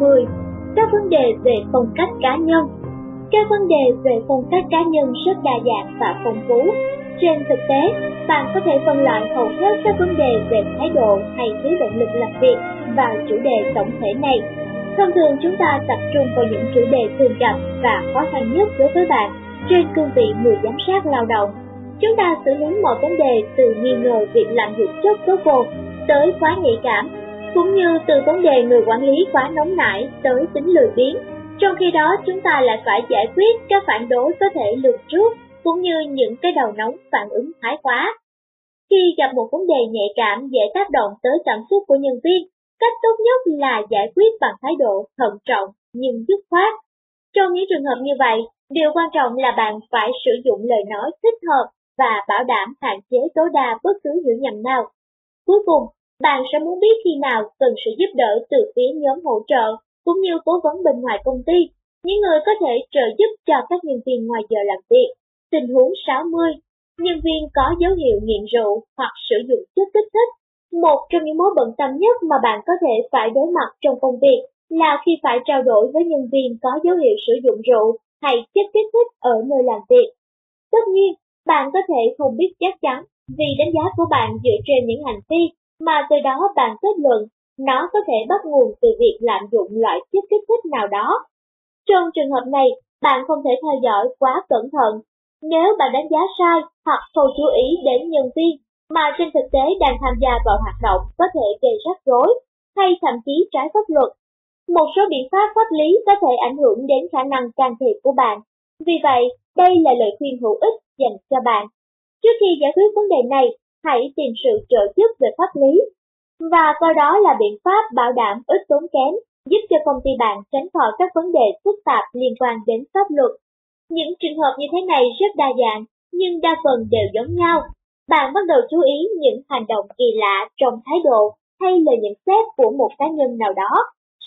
10. Các vấn đề về phong cách cá nhân Các vấn đề về phong cách cá nhân rất đa dạng và phong phú. Trên thực tế, bạn có thể phân loại hầu hết các vấn đề về thái độ hay thiếu động lực làm việc vào chủ đề tổng thể này. Thông thường chúng ta tập trung vào những chủ đề thường gặp và khó khăn nhất đối với bạn trên cương vị người giám sát lao động. Chúng ta xử lý mọi vấn đề từ nghi ngờ việc làm dụng chất có cồn tới quá nhạy cảm cũng như từ vấn đề người quản lý quá nóng nảy tới tính lười biếng. Trong khi đó, chúng ta lại phải giải quyết các phản đối có thể lường trước, cũng như những cái đầu nóng phản ứng thái quá. Khi gặp một vấn đề nhạy cảm dễ tác động tới cảm xúc của nhân viên, cách tốt nhất là giải quyết bằng thái độ thận trọng nhưng dứt khoát. Trong những trường hợp như vậy, điều quan trọng là bạn phải sử dụng lời nói thích hợp và bảo đảm hạn chế tối đa bất cứ hiểu nhầm nào. Cuối cùng, bạn sẽ muốn biết khi nào cần sự giúp đỡ từ phía nhóm hỗ trợ cũng như cố vấn bên ngoài công ty, những người có thể trợ giúp cho các nhân viên ngoài giờ làm việc. Tình huống 60. Nhân viên có dấu hiệu nghiện rượu hoặc sử dụng chất kích thích. Một trong những mối bận tâm nhất mà bạn có thể phải đối mặt trong công việc là khi phải trao đổi với nhân viên có dấu hiệu sử dụng rượu hay chất kích thích ở nơi làm việc. Tất nhiên, bạn có thể không biết chắc chắn vì đánh giá của bạn dựa trên những hành vi mà từ đó bạn kết luận nó có thể bắt nguồn từ việc lạm dụng loại chất kích thích nào đó. Trong trường hợp này, bạn không thể theo dõi quá cẩn thận. Nếu bạn đánh giá sai hoặc không chú ý đến nhân viên mà trên thực tế đang tham gia vào hoạt động có thể gây rắc rối hay thậm chí trái pháp luật. Một số biện pháp pháp lý có thể ảnh hưởng đến khả năng can thiệp của bạn. Vì vậy, đây là lời khuyên hữu ích dành cho bạn. Trước khi giải quyết vấn đề này, hãy tìm sự trợ giúp về pháp lý và coi đó là biện pháp bảo đảm ít tốn kém, giúp cho công ty bạn tránh khỏi các vấn đề phức tạp liên quan đến pháp luật. Những trường hợp như thế này rất đa dạng, nhưng đa phần đều giống nhau. Bạn bắt đầu chú ý những hành động kỳ lạ trong thái độ hay lời nhận xét của một cá nhân nào đó.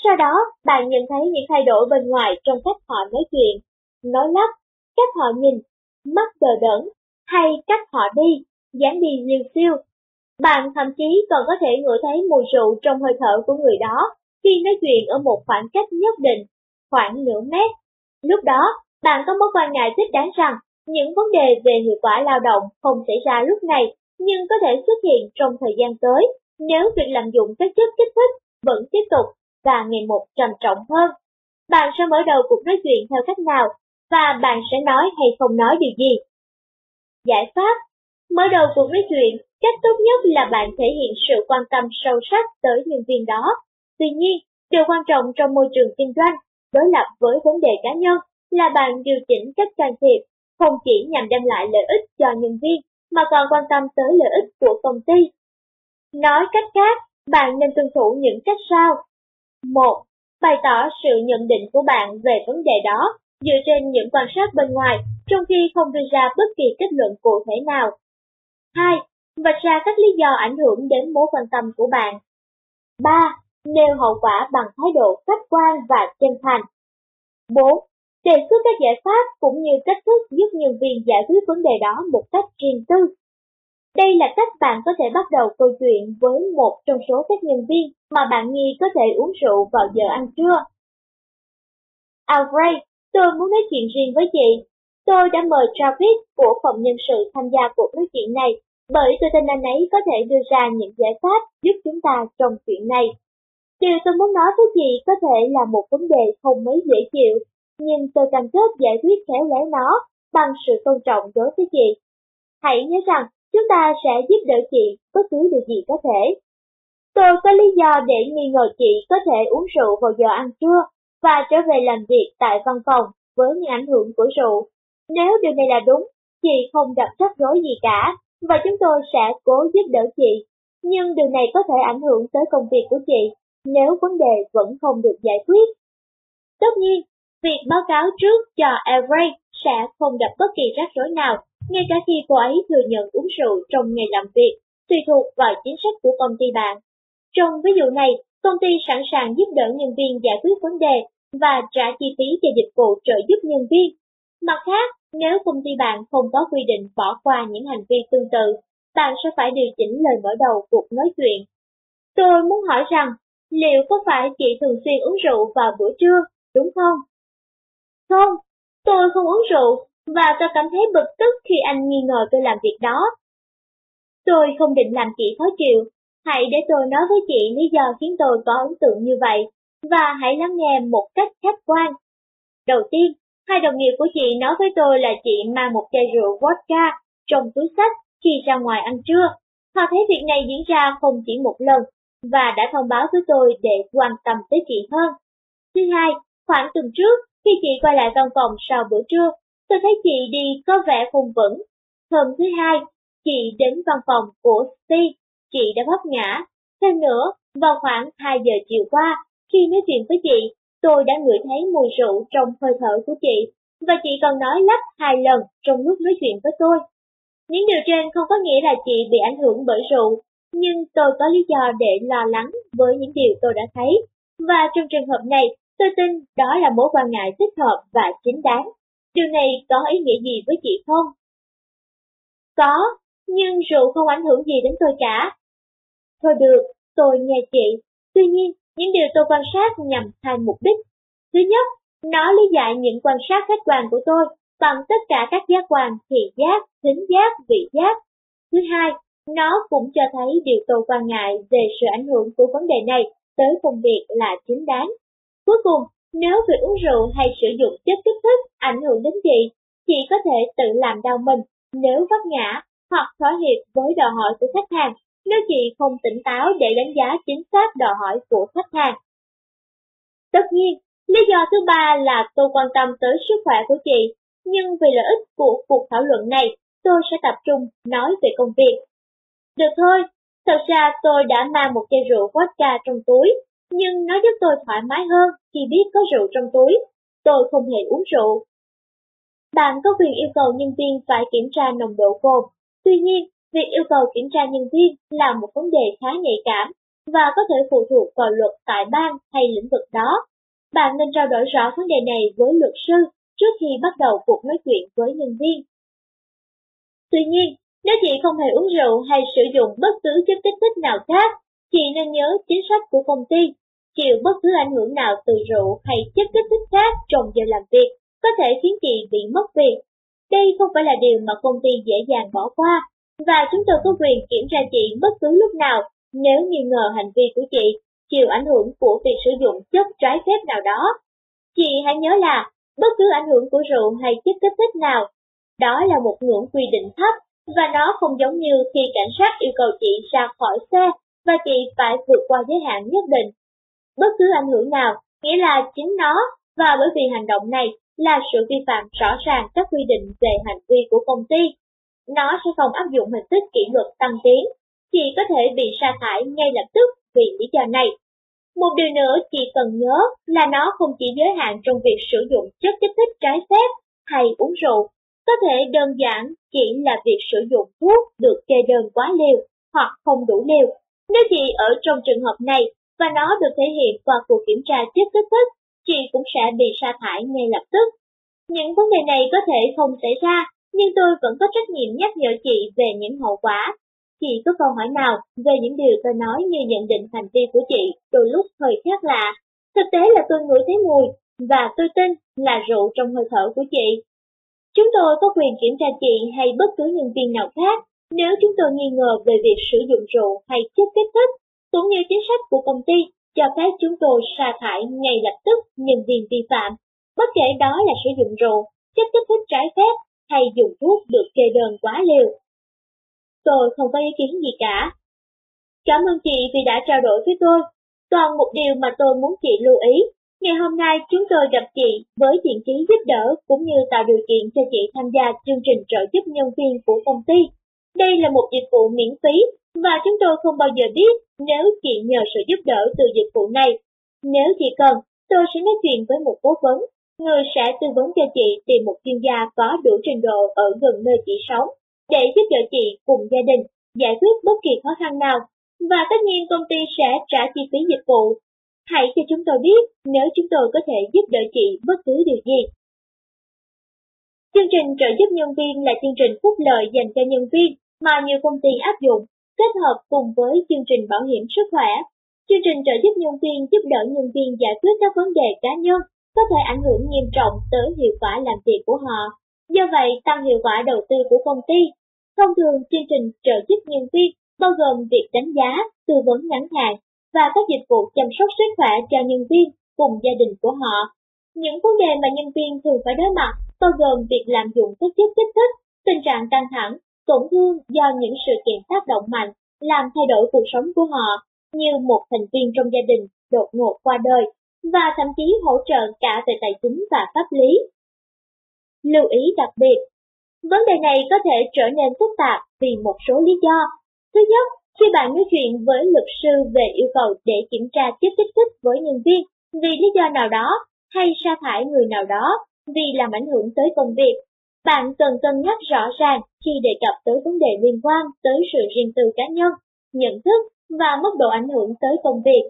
Sau đó, bạn nhận thấy những thay đổi bên ngoài trong cách họ nói chuyện, nói lắp, cách họ nhìn, mắt đờ đẫn, hay cách họ đi, dáng đi liều siêu. Bạn thậm chí còn có thể ngửi thấy mùi rượu trong hơi thở của người đó khi nói chuyện ở một khoảng cách nhất định, khoảng nửa mét. Lúc đó, bạn có mối quan ngại thích đáng rằng những vấn đề về hiệu quả lao động không xảy ra lúc này, nhưng có thể xuất hiện trong thời gian tới nếu việc lạm dụng các chất kích thích vẫn tiếp tục và ngày một trầm trọng hơn. Bạn sẽ mở đầu cuộc nói chuyện theo cách nào và bạn sẽ nói hay không nói điều gì. Giải pháp Mở đầu cuộc nói chuyện, cách tốt nhất là bạn thể hiện sự quan tâm sâu sắc tới nhân viên đó. Tuy nhiên, điều quan trọng trong môi trường kinh doanh, đối lập với vấn đề cá nhân, là bạn điều chỉnh cách can thiệp, không chỉ nhằm đem lại lợi ích cho nhân viên, mà còn quan tâm tới lợi ích của công ty. Nói cách khác, bạn nên tuân thủ những cách sau. 1. Bày tỏ sự nhận định của bạn về vấn đề đó dựa trên những quan sát bên ngoài, trong khi không đưa ra bất kỳ kết luận cụ thể nào 2. Vạch ra các lý do ảnh hưởng đến mối quan tâm của bạn. 3. Nêu hậu quả bằng thái độ khách quan và chân thành. 4. Đề xuất các giải pháp cũng như cách thức giúp nhân viên giải quyết vấn đề đó một cách riêng tư. Đây là cách bạn có thể bắt đầu câu chuyện với một trong số các nhân viên mà bạn nghi có thể uống rượu vào giờ ăn trưa. À, Alfred, tôi muốn nói chuyện riêng với chị. Tôi đã mời Travis của phòng nhân sự tham gia cuộc nói chuyện này, bởi tôi tin anh ấy có thể đưa ra những giải pháp giúp chúng ta trong chuyện này. Điều tôi muốn nói với chị có thể là một vấn đề không mấy dễ chịu, nhưng tôi cam kết giải quyết khéo léo nó bằng sự tôn trọng đối với chị. Hãy nhớ rằng, chúng ta sẽ giúp đỡ chị bất cứ điều gì có thể. Tôi có lý do để nghi ngờ chị có thể uống rượu vào giờ ăn trưa và trở về làm việc tại văn phòng với những ảnh hưởng của rượu nếu điều này là đúng, chị không gặp rắc rối gì cả, và chúng tôi sẽ cố giúp đỡ chị. Nhưng điều này có thể ảnh hưởng tới công việc của chị nếu vấn đề vẫn không được giải quyết. Tất nhiên, việc báo cáo trước cho Avery sẽ không gặp bất kỳ rắc rối nào, ngay cả khi cô ấy thừa nhận uống rượu trong ngày làm việc, tùy thuộc vào chính sách của công ty bạn. Trong ví dụ này, công ty sẵn sàng giúp đỡ nhân viên giải quyết vấn đề và trả chi phí cho dịch vụ trợ giúp nhân viên Mặt khác, nếu công ty bạn không có quy định bỏ qua những hành vi tương tự, bạn sẽ phải điều chỉnh lời mở đầu cuộc nói chuyện. Tôi muốn hỏi rằng, liệu có phải chị thường xuyên uống rượu vào bữa trưa, đúng không? Không, tôi không uống rượu, và tôi cảm thấy bực tức khi anh nghi ngờ tôi làm việc đó. Tôi không định làm chị khó chịu, hãy để tôi nói với chị lý do khiến tôi có ấn tượng như vậy, và hãy lắng nghe một cách khách quan. Đầu tiên, hai đồng nghiệp của chị nói với tôi là chị mang một chai rượu vodka trong túi sách khi ra ngoài ăn trưa. Họ thấy việc này diễn ra không chỉ một lần, và đã thông báo với tôi để quan tâm tới chị hơn. Thứ hai, khoảng tuần trước, khi chị quay lại văn phòng sau bữa trưa, tôi thấy chị đi có vẻ không vững. Hôm thứ hai, chị đến văn phòng của Steve, chị đã vấp ngã. Thêm nữa, vào khoảng 2 giờ chiều qua, khi nói chuyện với chị, tôi đã ngửi thấy mùi rượu trong hơi thở của chị, và chị còn nói lắp hai lần trong lúc nói chuyện với tôi. Những điều trên không có nghĩa là chị bị ảnh hưởng bởi rượu, nhưng tôi có lý do để lo lắng với những điều tôi đã thấy, và trong trường hợp này, tôi tin đó là mối quan ngại thích hợp và chính đáng. Điều này có ý nghĩa gì với chị không? Có, nhưng rượu không ảnh hưởng gì đến tôi cả. Thôi được, tôi nghe chị. Tuy nhiên, những điều tôi quan sát nhằm hai mục đích. Thứ nhất, nó lý giải những quan sát khách quan của tôi bằng tất cả các giác quan thị giác, thính giác, vị giác. Thứ hai, nó cũng cho thấy điều tôi quan ngại về sự ảnh hưởng của vấn đề này tới công việc là chính đáng. Cuối cùng, nếu việc uống rượu hay sử dụng chất kích thích ảnh hưởng đến chị, chị có thể tự làm đau mình nếu vấp ngã hoặc thỏa hiệp với đòi hỏi của khách hàng nếu chị không tỉnh táo để đánh giá chính xác đòi hỏi của khách hàng. Tất nhiên, lý do thứ ba là tôi quan tâm tới sức khỏe của chị, nhưng vì lợi ích của cuộc thảo luận này, tôi sẽ tập trung nói về công việc. Được thôi, thật ra tôi đã mang một chai rượu vodka trong túi, nhưng nó giúp tôi thoải mái hơn khi biết có rượu trong túi. Tôi không hề uống rượu. Bạn có quyền yêu cầu nhân viên phải kiểm tra nồng độ cồn. Tuy nhiên, việc yêu cầu kiểm tra nhân viên là một vấn đề khá nhạy cảm và có thể phụ thuộc vào luật tại bang hay lĩnh vực đó. Bạn nên trao đổi rõ vấn đề này với luật sư trước khi bắt đầu cuộc nói chuyện với nhân viên. Tuy nhiên, nếu chị không hề uống rượu hay sử dụng bất cứ chất kích thích nào khác, chị nên nhớ chính sách của công ty. Chịu bất cứ ảnh hưởng nào từ rượu hay chất kích thích khác trong giờ làm việc có thể khiến chị bị mất việc. Đây không phải là điều mà công ty dễ dàng bỏ qua, và chúng tôi có quyền kiểm tra chị bất cứ lúc nào nếu nghi ngờ hành vi của chị chịu ảnh hưởng của việc sử dụng chất trái phép nào đó. Chị hãy nhớ là bất cứ ảnh hưởng của rượu hay chất kích thích nào, đó là một ngưỡng quy định thấp và nó không giống như khi cảnh sát yêu cầu chị ra khỏi xe và chị phải vượt qua giới hạn nhất định. Bất cứ ảnh hưởng nào, nghĩa là chính nó, và bởi vì hành động này là sự vi phạm rõ ràng các quy định về hành vi của công ty. Nó sẽ không áp dụng hình thức kỷ luật tăng tiến, chỉ có thể bị sa thải ngay lập tức vì lý do này. Một điều nữa chị cần nhớ là nó không chỉ giới hạn trong việc sử dụng chất kích thích trái phép hay uống rượu, có thể đơn giản chỉ là việc sử dụng thuốc được kê đơn quá liều hoặc không đủ liều. Nếu chị ở trong trường hợp này và nó được thể hiện qua cuộc kiểm tra chất kích thích, chị cũng sẽ bị sa thải ngay lập tức. Những vấn đề này có thể không xảy ra, nhưng tôi vẫn có trách nhiệm nhắc nhở chị về những hậu quả. Chị có câu hỏi nào về những điều tôi nói như nhận định hành vi của chị đôi lúc hơi khác lạ. Thực tế là tôi ngửi thấy mùi, và tôi tin là rượu trong hơi thở của chị Chúng tôi có quyền kiểm tra chị hay bất cứ nhân viên nào khác nếu chúng tôi nghi ngờ về việc sử dụng rượu hay chất kích thích, cũng như chính sách của công ty cho phép chúng tôi sa thải ngay lập tức nhân viên vi phạm, bất kể đó là sử dụng rượu, chất kích thích trái phép hay dùng thuốc được kê đơn quá liều. Tôi không có ý kiến gì cả. Cảm ơn chị vì đã trao đổi với tôi. Còn một điều mà tôi muốn chị lưu ý Ngày hôm nay chúng tôi gặp chị với thiện chí giúp đỡ cũng như tạo điều kiện cho chị tham gia chương trình trợ giúp nhân viên của công ty. Đây là một dịch vụ miễn phí và chúng tôi không bao giờ biết nếu chị nhờ sự giúp đỡ từ dịch vụ này. Nếu chị cần, tôi sẽ nói chuyện với một cố vấn, người sẽ tư vấn cho chị tìm một chuyên gia có đủ trình độ ở gần nơi chị sống để giúp đỡ chị cùng gia đình giải quyết bất kỳ khó khăn nào. Và tất nhiên công ty sẽ trả chi phí dịch vụ Hãy cho chúng tôi biết nếu chúng tôi có thể giúp đỡ chị bất cứ điều gì. Chương trình trợ giúp nhân viên là chương trình phúc lợi dành cho nhân viên mà nhiều công ty áp dụng, kết hợp cùng với chương trình bảo hiểm sức khỏe. Chương trình trợ giúp nhân viên giúp đỡ nhân viên giải quyết các vấn đề cá nhân có thể ảnh hưởng nghiêm trọng tới hiệu quả làm việc của họ. Do vậy, tăng hiệu quả đầu tư của công ty. Thông thường, chương trình trợ giúp nhân viên bao gồm việc đánh giá, tư vấn ngắn hạn và các dịch vụ chăm sóc sức khỏe cho nhân viên cùng gia đình của họ. Những vấn đề mà nhân viên thường phải đối mặt bao gồm việc lạm dụng các chất kích thích, tình trạng căng thẳng, tổn thương do những sự kiện tác động mạnh làm thay đổi cuộc sống của họ, như một thành viên trong gia đình đột ngột qua đời, và thậm chí hỗ trợ cả về tài chính và pháp lý. Lưu ý đặc biệt, vấn đề này có thể trở nên phức tạp vì một số lý do. Thứ nhất, khi bạn nói chuyện với luật sư về yêu cầu để kiểm tra chất kích thích với nhân viên vì lý do nào đó hay sa thải người nào đó vì làm ảnh hưởng tới công việc, bạn cần cân nhắc rõ ràng khi đề cập tới vấn đề liên quan tới sự riêng tư cá nhân, nhận thức và mức độ ảnh hưởng tới công việc.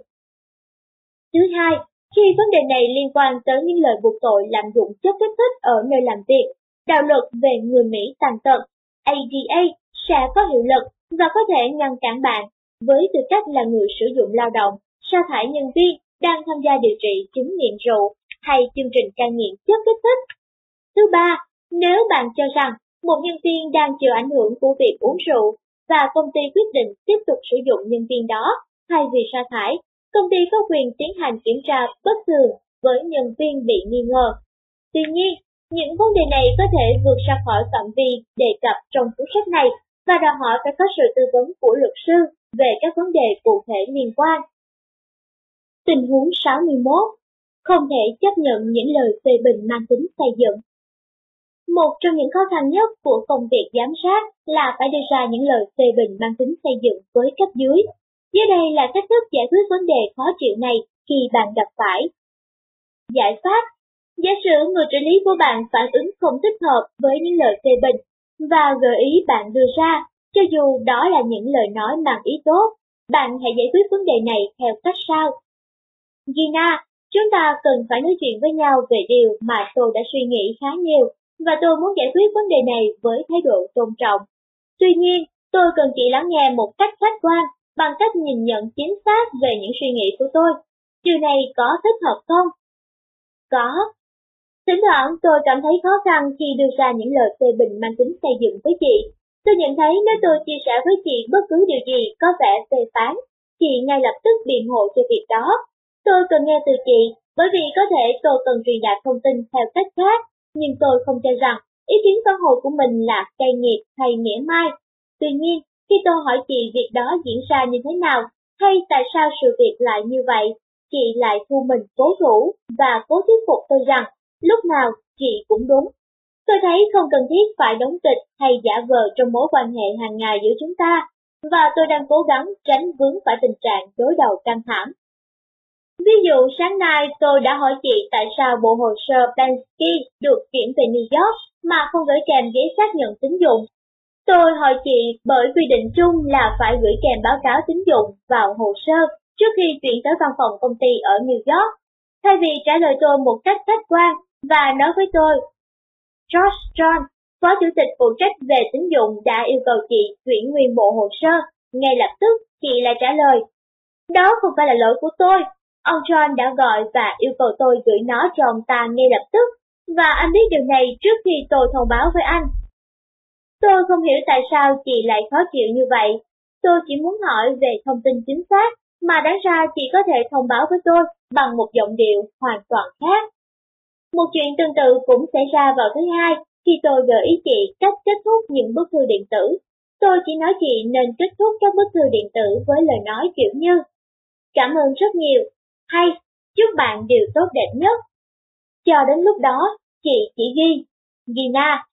Thứ hai, khi vấn đề này liên quan tới những lời buộc tội lạm dụng chất kích thích ở nơi làm việc, đạo luật về người Mỹ tàn tật ADA sẽ có hiệu lực và có thể ngăn cản bạn với tư cách là người sử dụng lao động, sa thải nhân viên đang tham gia điều trị chứng nghiện rượu hay chương trình cai nghiện chất kích thích. Thứ ba, nếu bạn cho rằng một nhân viên đang chịu ảnh hưởng của việc uống rượu và công ty quyết định tiếp tục sử dụng nhân viên đó thay vì sa thải, công ty có quyền tiến hành kiểm tra bất thường với nhân viên bị nghi ngờ. Tuy nhiên, những vấn đề này có thể vượt ra khỏi phạm vi đề cập trong cuốn sách này và đòi hỏi phải có sự tư vấn của luật sư về các vấn đề cụ thể liên quan. Tình huống 61 Không thể chấp nhận những lời phê bình mang tính xây dựng một trong những khó khăn nhất của công việc giám sát là phải đưa ra những lời phê bình mang tính xây dựng với cấp dưới. Dưới đây là cách thức giải quyết vấn đề khó chịu này khi bạn gặp phải. Giải pháp Giả sử người trợ lý của bạn phản ứng không thích hợp với những lời phê bình và gợi ý bạn đưa ra, cho dù đó là những lời nói mang ý tốt, bạn hãy giải quyết vấn đề này theo cách sau. Gina, chúng ta cần phải nói chuyện với nhau về điều mà tôi đã suy nghĩ khá nhiều và tôi muốn giải quyết vấn đề này với thái độ tôn trọng. Tuy nhiên, tôi cần chị lắng nghe một cách khách quan, bằng cách nhìn nhận chính xác về những suy nghĩ của tôi. Điều này có thích hợp không? Có. Thỉnh thoảng tôi cảm thấy khó khăn khi đưa ra những lời phê bình mang tính xây dựng với chị. Tôi nhận thấy nếu tôi chia sẻ với chị bất cứ điều gì có vẻ phê phán, chị ngay lập tức biện hộ cho việc đó. Tôi cần nghe từ chị, bởi vì có thể tôi cần truyền đạt thông tin theo cách khác nhưng tôi không cho rằng ý kiến phản hồ của mình là cay nghiệt hay nghĩa mai. Tuy nhiên, khi tôi hỏi chị việc đó diễn ra như thế nào, hay tại sao sự việc lại như vậy, chị lại thu mình cố thủ và cố thuyết phục tôi rằng lúc nào chị cũng đúng. Tôi thấy không cần thiết phải đóng kịch hay giả vờ trong mối quan hệ hàng ngày giữa chúng ta, và tôi đang cố gắng tránh vướng phải tình trạng đối đầu căng thẳng. Ví dụ sáng nay tôi đã hỏi chị tại sao bộ hồ sơ Penske được chuyển về New York mà không gửi kèm giấy xác nhận tín dụng. Tôi hỏi chị bởi quy định chung là phải gửi kèm báo cáo tín dụng vào hồ sơ trước khi chuyển tới văn phòng công ty ở New York. Thay vì trả lời tôi một cách khách quan và nói với tôi, George John, Phó Chủ tịch phụ trách về tín dụng đã yêu cầu chị chuyển nguyên bộ hồ sơ. Ngay lập tức, chị lại trả lời, đó không phải là lỗi của tôi, Ông John đã gọi và yêu cầu tôi gửi nó cho ông ta ngay lập tức, và anh biết điều này trước khi tôi thông báo với anh. Tôi không hiểu tại sao chị lại khó chịu như vậy. Tôi chỉ muốn hỏi về thông tin chính xác, mà đáng ra chị có thể thông báo với tôi bằng một giọng điệu hoàn toàn khác. Một chuyện tương tự cũng xảy ra vào thứ hai khi tôi gợi ý chị cách kết thúc những bức thư điện tử. Tôi chỉ nói chị nên kết thúc các bức thư điện tử với lời nói kiểu như Cảm ơn rất nhiều, hay chúc bạn điều tốt đẹp nhất. Cho đến lúc đó, chị chỉ ghi, Gina.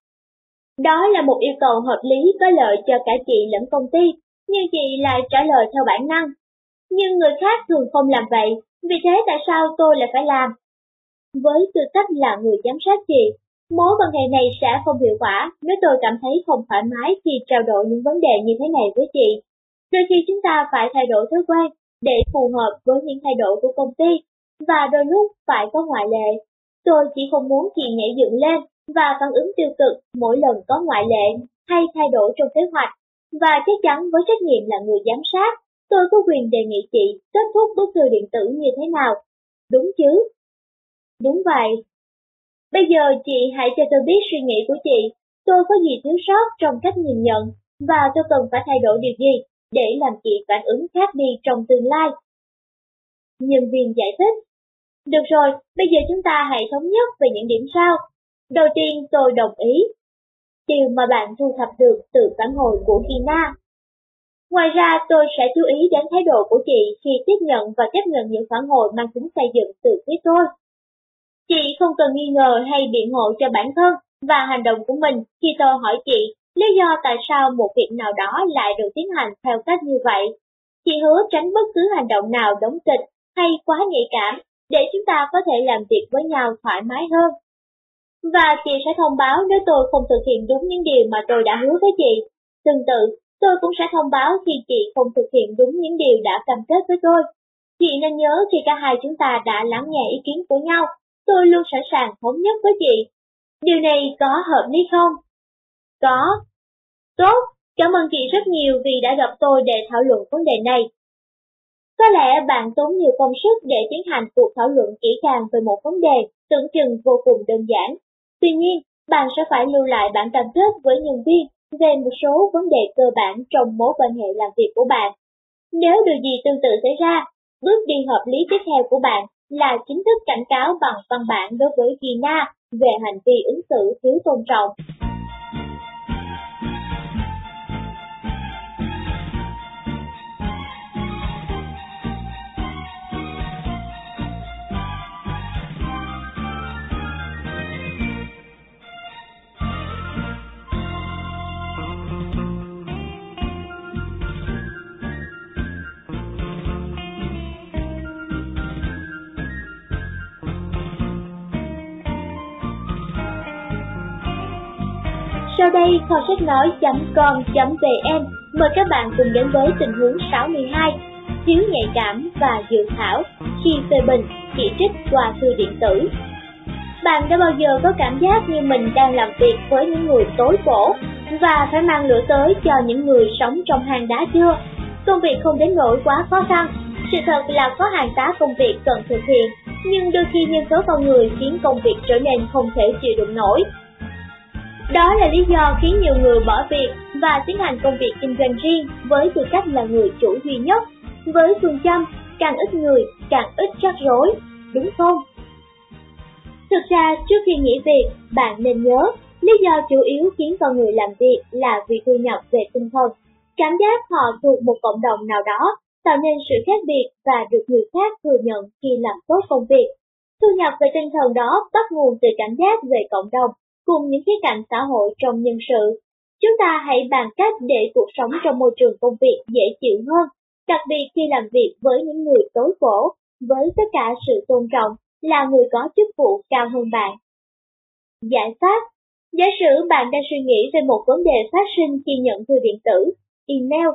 Đó là một yêu cầu hợp lý có lợi cho cả chị lẫn công ty, nhưng chị lại trả lời theo bản năng. Nhưng người khác thường không làm vậy, vì thế tại sao tôi lại phải làm? Với tư cách là người giám sát chị, mối quan hệ này sẽ không hiệu quả nếu tôi cảm thấy không thoải mái khi trao đổi những vấn đề như thế này với chị. Đôi khi chúng ta phải thay đổi thói quen để phù hợp với những thay đổi của công ty, và đôi lúc phải có ngoại lệ. Tôi chỉ không muốn chị nhảy dựng lên và phản ứng tiêu cực mỗi lần có ngoại lệ hay thay đổi trong kế hoạch, và chắc chắn với trách nhiệm là người giám sát, tôi có quyền đề nghị chị kết thúc bức thư điện tử như thế nào. Đúng chứ? Đúng vậy. Bây giờ chị hãy cho tôi biết suy nghĩ của chị, tôi có gì thiếu sót trong cách nhìn nhận, và tôi cần phải thay đổi điều gì để làm chị phản ứng khác đi trong tương lai. Nhân viên giải thích. Được rồi, bây giờ chúng ta hãy thống nhất về những điểm sau. Đầu tiên tôi đồng ý. Điều mà bạn thu thập được từ phản hồi của Gina. Ngoài ra, tôi sẽ chú ý đến thái độ của chị khi tiếp nhận và chấp nhận những phản hồi mang tính xây dựng từ phía tôi. Chị không cần nghi ngờ hay biện hộ cho bản thân và hành động của mình khi tôi hỏi chị lý do tại sao một việc nào đó lại được tiến hành theo cách như vậy. Chị hứa tránh bất cứ hành động nào đóng kịch hay quá nhạy cảm để chúng ta có thể làm việc với nhau thoải mái hơn. Và chị sẽ thông báo nếu tôi không thực hiện đúng những điều mà tôi đã hứa với chị. Tương tự, tôi cũng sẽ thông báo khi chị không thực hiện đúng những điều đã cam kết với tôi. Chị nên nhớ khi cả hai chúng ta đã lắng nghe ý kiến của nhau, tôi luôn sẵn sàng thống nhất với chị. Điều này có hợp lý không? Có. Tốt, cảm ơn chị rất nhiều vì đã gặp tôi để thảo luận vấn đề này. Có lẽ bạn tốn nhiều công sức để tiến hành cuộc thảo luận kỹ càng về một vấn đề tưởng chừng vô cùng đơn giản. Tuy nhiên, bạn sẽ phải lưu lại bản cam kết với nhân viên về một số vấn đề cơ bản trong mối quan hệ làm việc của bạn. Nếu điều gì tương tự xảy ra, bước đi hợp lý tiếp theo của bạn là chính thức cảnh cáo bằng văn bản đối với Gina về hành vi ứng xử thiếu tôn trọng. Sau đây, kho sách nói.com.vn mời các bạn cùng đến với tình huống 62, thiếu nhạy cảm và dự thảo. Khi phê bình, chỉ trích qua thư điện tử. Bạn đã bao giờ có cảm giác như mình đang làm việc với những người tối cổ và phải mang lửa tới cho những người sống trong hang đá chưa? Công việc không đến nỗi quá khó khăn, sự thật là có hàng tá công việc cần thực hiện, nhưng đôi khi nhân tố con người khiến công việc trở nên không thể chịu đựng nổi đó là lý do khiến nhiều người bỏ việc và tiến hành công việc kinh doanh riêng với tư cách là người chủ duy nhất, với phương châm càng ít người càng ít rắc rối, đúng không? Thực ra trước khi nghỉ việc, bạn nên nhớ lý do chủ yếu khiến con người làm việc là vì thu nhập về tinh thần. Cảm giác họ thuộc một cộng đồng nào đó tạo nên sự khác biệt và được người khác thừa nhận khi làm tốt công việc. Thu nhập về tinh thần đó bắt nguồn từ cảm giác về cộng đồng cùng những khía cạnh xã hội trong nhân sự. Chúng ta hãy bàn cách để cuộc sống trong môi trường công việc dễ chịu hơn, đặc biệt khi làm việc với những người tối cổ, với tất cả sự tôn trọng là người có chức vụ cao hơn bạn. Giải pháp Giả sử bạn đang suy nghĩ về một vấn đề phát sinh khi nhận thư điện tử, email.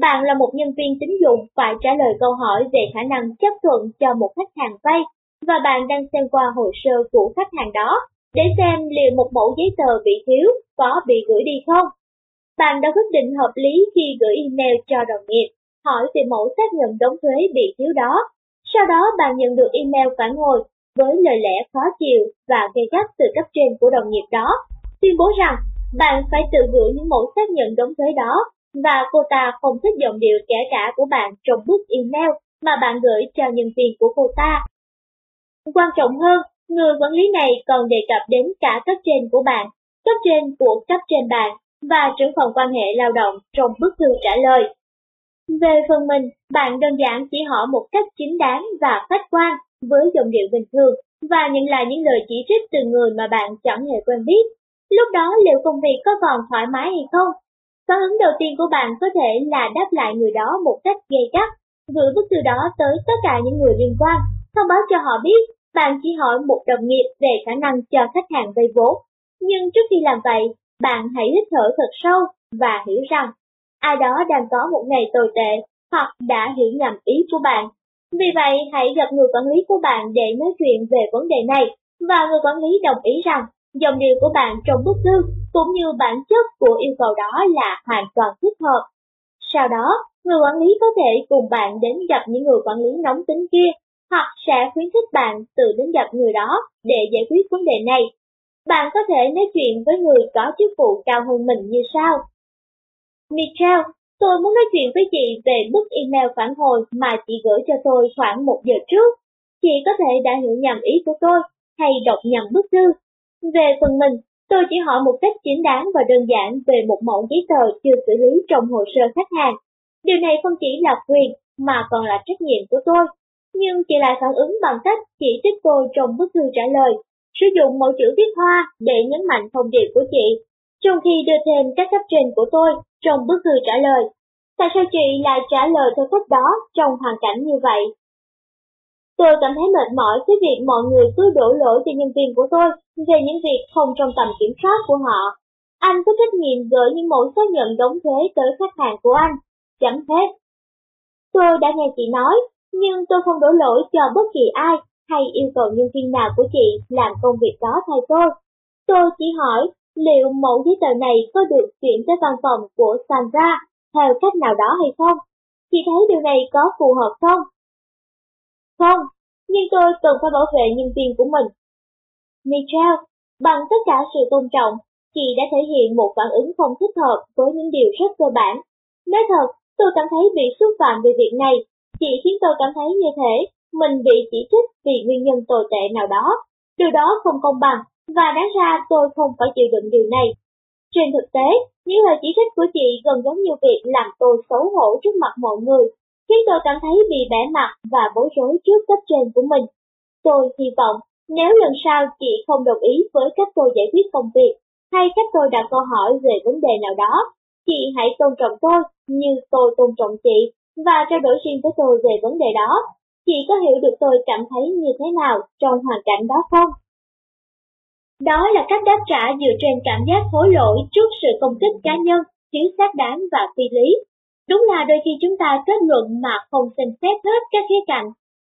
Bạn là một nhân viên tín dụng phải trả lời câu hỏi về khả năng chấp thuận cho một khách hàng vay và bạn đang xem qua hồ sơ của khách hàng đó để xem liệu một mẫu giấy tờ bị thiếu có bị gửi đi không. Bạn đã quyết định hợp lý khi gửi email cho đồng nghiệp, hỏi về mẫu xác nhận đóng thuế bị thiếu đó. Sau đó bạn nhận được email phản hồi với lời lẽ khó chịu và gây gắt từ cấp trên của đồng nghiệp đó, tuyên bố rằng bạn phải tự gửi những mẫu xác nhận đóng thuế đó và cô ta không thích giọng điệu kể cả của bạn trong bức email mà bạn gửi cho nhân viên của cô ta. Quan trọng hơn, Người quản lý này còn đề cập đến cả cấp trên của bạn, cấp trên của cấp trên bạn và trưởng phòng quan hệ lao động trong bức thư trả lời. Về phần mình, bạn đơn giản chỉ hỏi một cách chính đáng và khách quan với giọng điệu bình thường và nhận lại những lời chỉ trích từ người mà bạn chẳng hề quen biết. Lúc đó liệu công việc có còn thoải mái hay không? Phản ứng đầu tiên của bạn có thể là đáp lại người đó một cách gay gắt, gửi bức thư đó tới tất cả những người liên quan, thông báo cho họ biết bạn chỉ hỏi một đồng nghiệp về khả năng cho khách hàng vay vốn. Nhưng trước khi làm vậy, bạn hãy hít thở thật sâu và hiểu rằng ai đó đang có một ngày tồi tệ hoặc đã hiểu nhầm ý của bạn. Vì vậy, hãy gặp người quản lý của bạn để nói chuyện về vấn đề này và người quản lý đồng ý rằng dòng điều của bạn trong bức thư cũng như bản chất của yêu cầu đó là hoàn toàn thích hợp. Sau đó, người quản lý có thể cùng bạn đến gặp những người quản lý nóng tính kia, hoặc sẽ khuyến khích bạn tự đến gặp người đó để giải quyết vấn đề này. Bạn có thể nói chuyện với người có chức vụ cao hơn mình như sau. Michelle, tôi muốn nói chuyện với chị về bức email phản hồi mà chị gửi cho tôi khoảng một giờ trước. Chị có thể đã hiểu nhầm ý của tôi hay đọc nhầm bức thư. Về phần mình, tôi chỉ hỏi một cách chính đáng và đơn giản về một mẫu giấy tờ chưa xử lý trong hồ sơ khách hàng. Điều này không chỉ là quyền mà còn là trách nhiệm của tôi. Nhưng chị lại phản ứng bằng cách chỉ trích tôi trong bức thư trả lời, sử dụng mẫu chữ viết hoa để nhấn mạnh thông điệp của chị, trong khi đưa thêm các cấp trên của tôi trong bức thư trả lời. Tại sao chị lại trả lời theo cách đó trong hoàn cảnh như vậy? Tôi cảm thấy mệt mỏi với việc mọi người cứ đổ lỗi cho nhân viên của tôi về những việc không trong tầm kiểm soát của họ. Anh có trách nhiệm gửi những mẫu xác nhận đóng thuế tới khách hàng của anh. chẳng hết. Tôi đã nghe chị nói, nhưng tôi không đổ lỗi cho bất kỳ ai hay yêu cầu nhân viên nào của chị làm công việc đó thay tôi. Tôi chỉ hỏi liệu mẫu giấy tờ này có được chuyển tới văn phòng của Sandra theo cách nào đó hay không? Chị thấy điều này có phù hợp không? Không, nhưng tôi cần phải bảo vệ nhân viên của mình. Michelle, bằng tất cả sự tôn trọng, chị đã thể hiện một phản ứng không thích hợp với những điều rất cơ bản. Nói thật, tôi cảm thấy bị xúc phạm về việc này, chị khiến tôi cảm thấy như thế, mình bị chỉ trích vì nguyên nhân tồi tệ nào đó. Điều đó không công bằng, và đáng ra tôi không phải chịu đựng điều này. Trên thực tế, những lời chỉ trích của chị gần giống như việc làm tôi xấu hổ trước mặt mọi người, khiến tôi cảm thấy bị bẻ mặt và bối rối trước cấp trên của mình. Tôi hy vọng nếu lần sau chị không đồng ý với cách tôi giải quyết công việc, hay cách tôi đặt câu hỏi về vấn đề nào đó, chị hãy tôn trọng tôi như tôi tôn trọng chị và trao đổi riêng với tôi về vấn đề đó. Chị có hiểu được tôi cảm thấy như thế nào trong hoàn cảnh đó không? Đó là cách đáp trả dựa trên cảm giác hối lỗi trước sự công kích cá nhân, thiếu xác đáng và phi lý. Đúng là đôi khi chúng ta kết luận mà không xem xét hết các khía cạnh.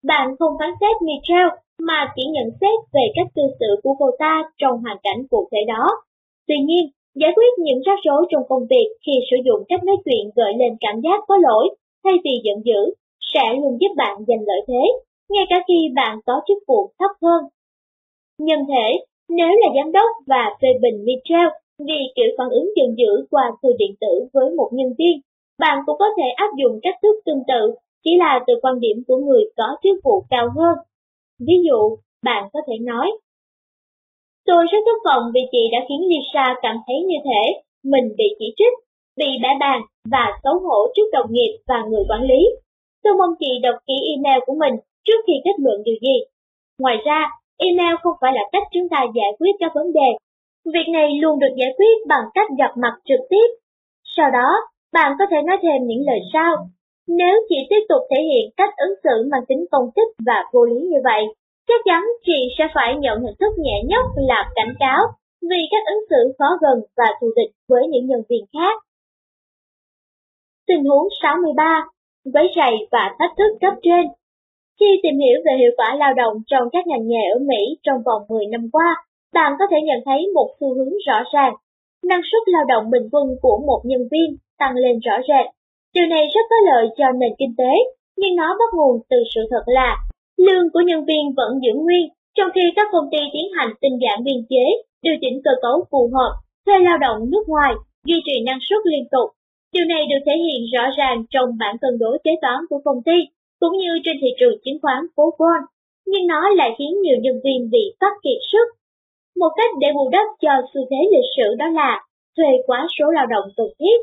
Bạn không phán xét Michelle mà chỉ nhận xét về cách cư xử của cô ta trong hoàn cảnh cụ thể đó. Tuy nhiên, giải quyết những rắc rối trong công việc khi sử dụng cách nói chuyện gợi lên cảm giác có lỗi thay vì giận dữ sẽ luôn giúp bạn giành lợi thế, ngay cả khi bạn có chức vụ thấp hơn. Nhân thể, nếu là giám đốc và phê bình Mitchell vì kiểu phản ứng giận dữ qua thư điện tử với một nhân viên, bạn cũng có thể áp dụng cách thức tương tự, chỉ là từ quan điểm của người có chức vụ cao hơn. Ví dụ, bạn có thể nói, Tôi rất thất vọng vì chị đã khiến Lisa cảm thấy như thế, mình bị chỉ trích, bị bẻ bàn và xấu hổ trước đồng nghiệp và người quản lý. Tôi mong chị đọc kỹ email của mình trước khi kết luận điều gì. Ngoài ra, email không phải là cách chúng ta giải quyết các vấn đề. Việc này luôn được giải quyết bằng cách gặp mặt trực tiếp. Sau đó, bạn có thể nói thêm những lời sau. Nếu chị tiếp tục thể hiện cách ứng xử mang tính công kích và vô lý như vậy, chắc chắn chị sẽ phải nhận hình thức nhẹ nhất là cảnh cáo vì cách ứng xử khó gần và thù địch với những nhân viên khác. Tình huống 63. quấy rầy và thách thức cấp trên Khi tìm hiểu về hiệu quả lao động trong các ngành nghề ở Mỹ trong vòng 10 năm qua, bạn có thể nhận thấy một xu hướng rõ ràng. Năng suất lao động bình quân của một nhân viên tăng lên rõ rệt. Điều này rất có lợi cho nền kinh tế, nhưng nó bắt nguồn từ sự thật là lương của nhân viên vẫn giữ nguyên, trong khi các công ty tiến hành tinh giản biên chế, điều chỉnh cơ cấu phù hợp, thuê lao động nước ngoài, duy trì năng suất liên tục. Điều này được thể hiện rõ ràng trong bản cân đối kế toán của công ty, cũng như trên thị trường chứng khoán phố Wall, nhưng nó lại khiến nhiều nhân viên bị phát kiệt sức. Một cách để bù đắp cho xu thế lịch sử đó là thuê quá số lao động cần thiết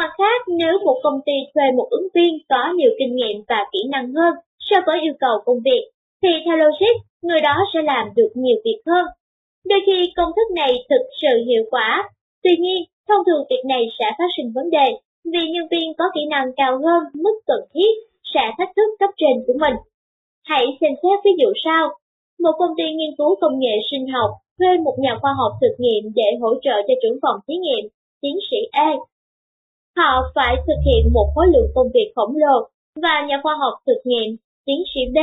Mặt khác, nếu một công ty thuê một ứng viên có nhiều kinh nghiệm và kỹ năng hơn so với yêu cầu công việc, thì theo logic, người đó sẽ làm được nhiều việc hơn. Đôi khi công thức này thực sự hiệu quả, tuy nhiên, thông thường việc này sẽ phát sinh vấn đề vì nhân viên có kỹ năng cao hơn mức cần thiết sẽ thách thức cấp trên của mình. Hãy xem xét ví dụ sau. Một công ty nghiên cứu công nghệ sinh học thuê một nhà khoa học thực nghiệm để hỗ trợ cho trưởng phòng thí nghiệm, tiến sĩ A Họ phải thực hiện một khối lượng công việc khổng lồ và nhà khoa học thực nghiệm, tiến sĩ B,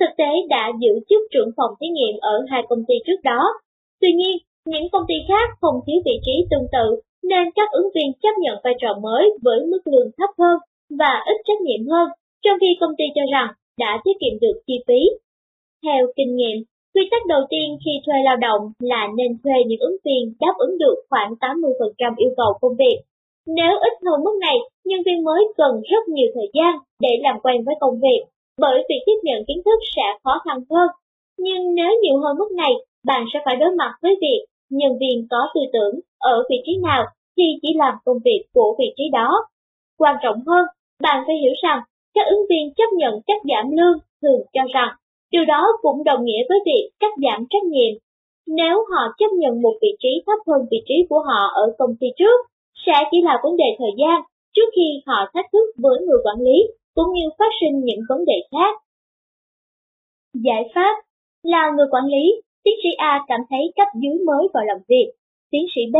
thực tế đã giữ chức trưởng phòng thí nghiệm ở hai công ty trước đó. Tuy nhiên, những công ty khác không thiếu vị trí tương tự nên các ứng viên chấp nhận vai trò mới với mức lương thấp hơn và ít trách nhiệm hơn, trong khi công ty cho rằng đã tiết kiệm được chi phí. Theo kinh nghiệm, quy tắc đầu tiên khi thuê lao động là nên thuê những ứng viên đáp ứng được khoảng 80% yêu cầu công việc. Nếu ít hơn mức này, nhân viên mới cần rất nhiều thời gian để làm quen với công việc, bởi việc tiếp nhận kiến thức sẽ khó khăn hơn. Nhưng nếu nhiều hơn mức này, bạn sẽ phải đối mặt với việc nhân viên có tư tưởng ở vị trí nào thì chỉ làm công việc của vị trí đó. Quan trọng hơn, bạn phải hiểu rằng các ứng viên chấp nhận cắt giảm lương thường cho rằng điều đó cũng đồng nghĩa với việc cắt giảm trách nhiệm. Nếu họ chấp nhận một vị trí thấp hơn vị trí của họ ở công ty trước, sẽ chỉ là vấn đề thời gian trước khi họ thách thức với người quản lý cũng như phát sinh những vấn đề khác. Giải pháp là người quản lý, tiến sĩ A cảm thấy cấp dưới mới vào làm việc, tiến sĩ B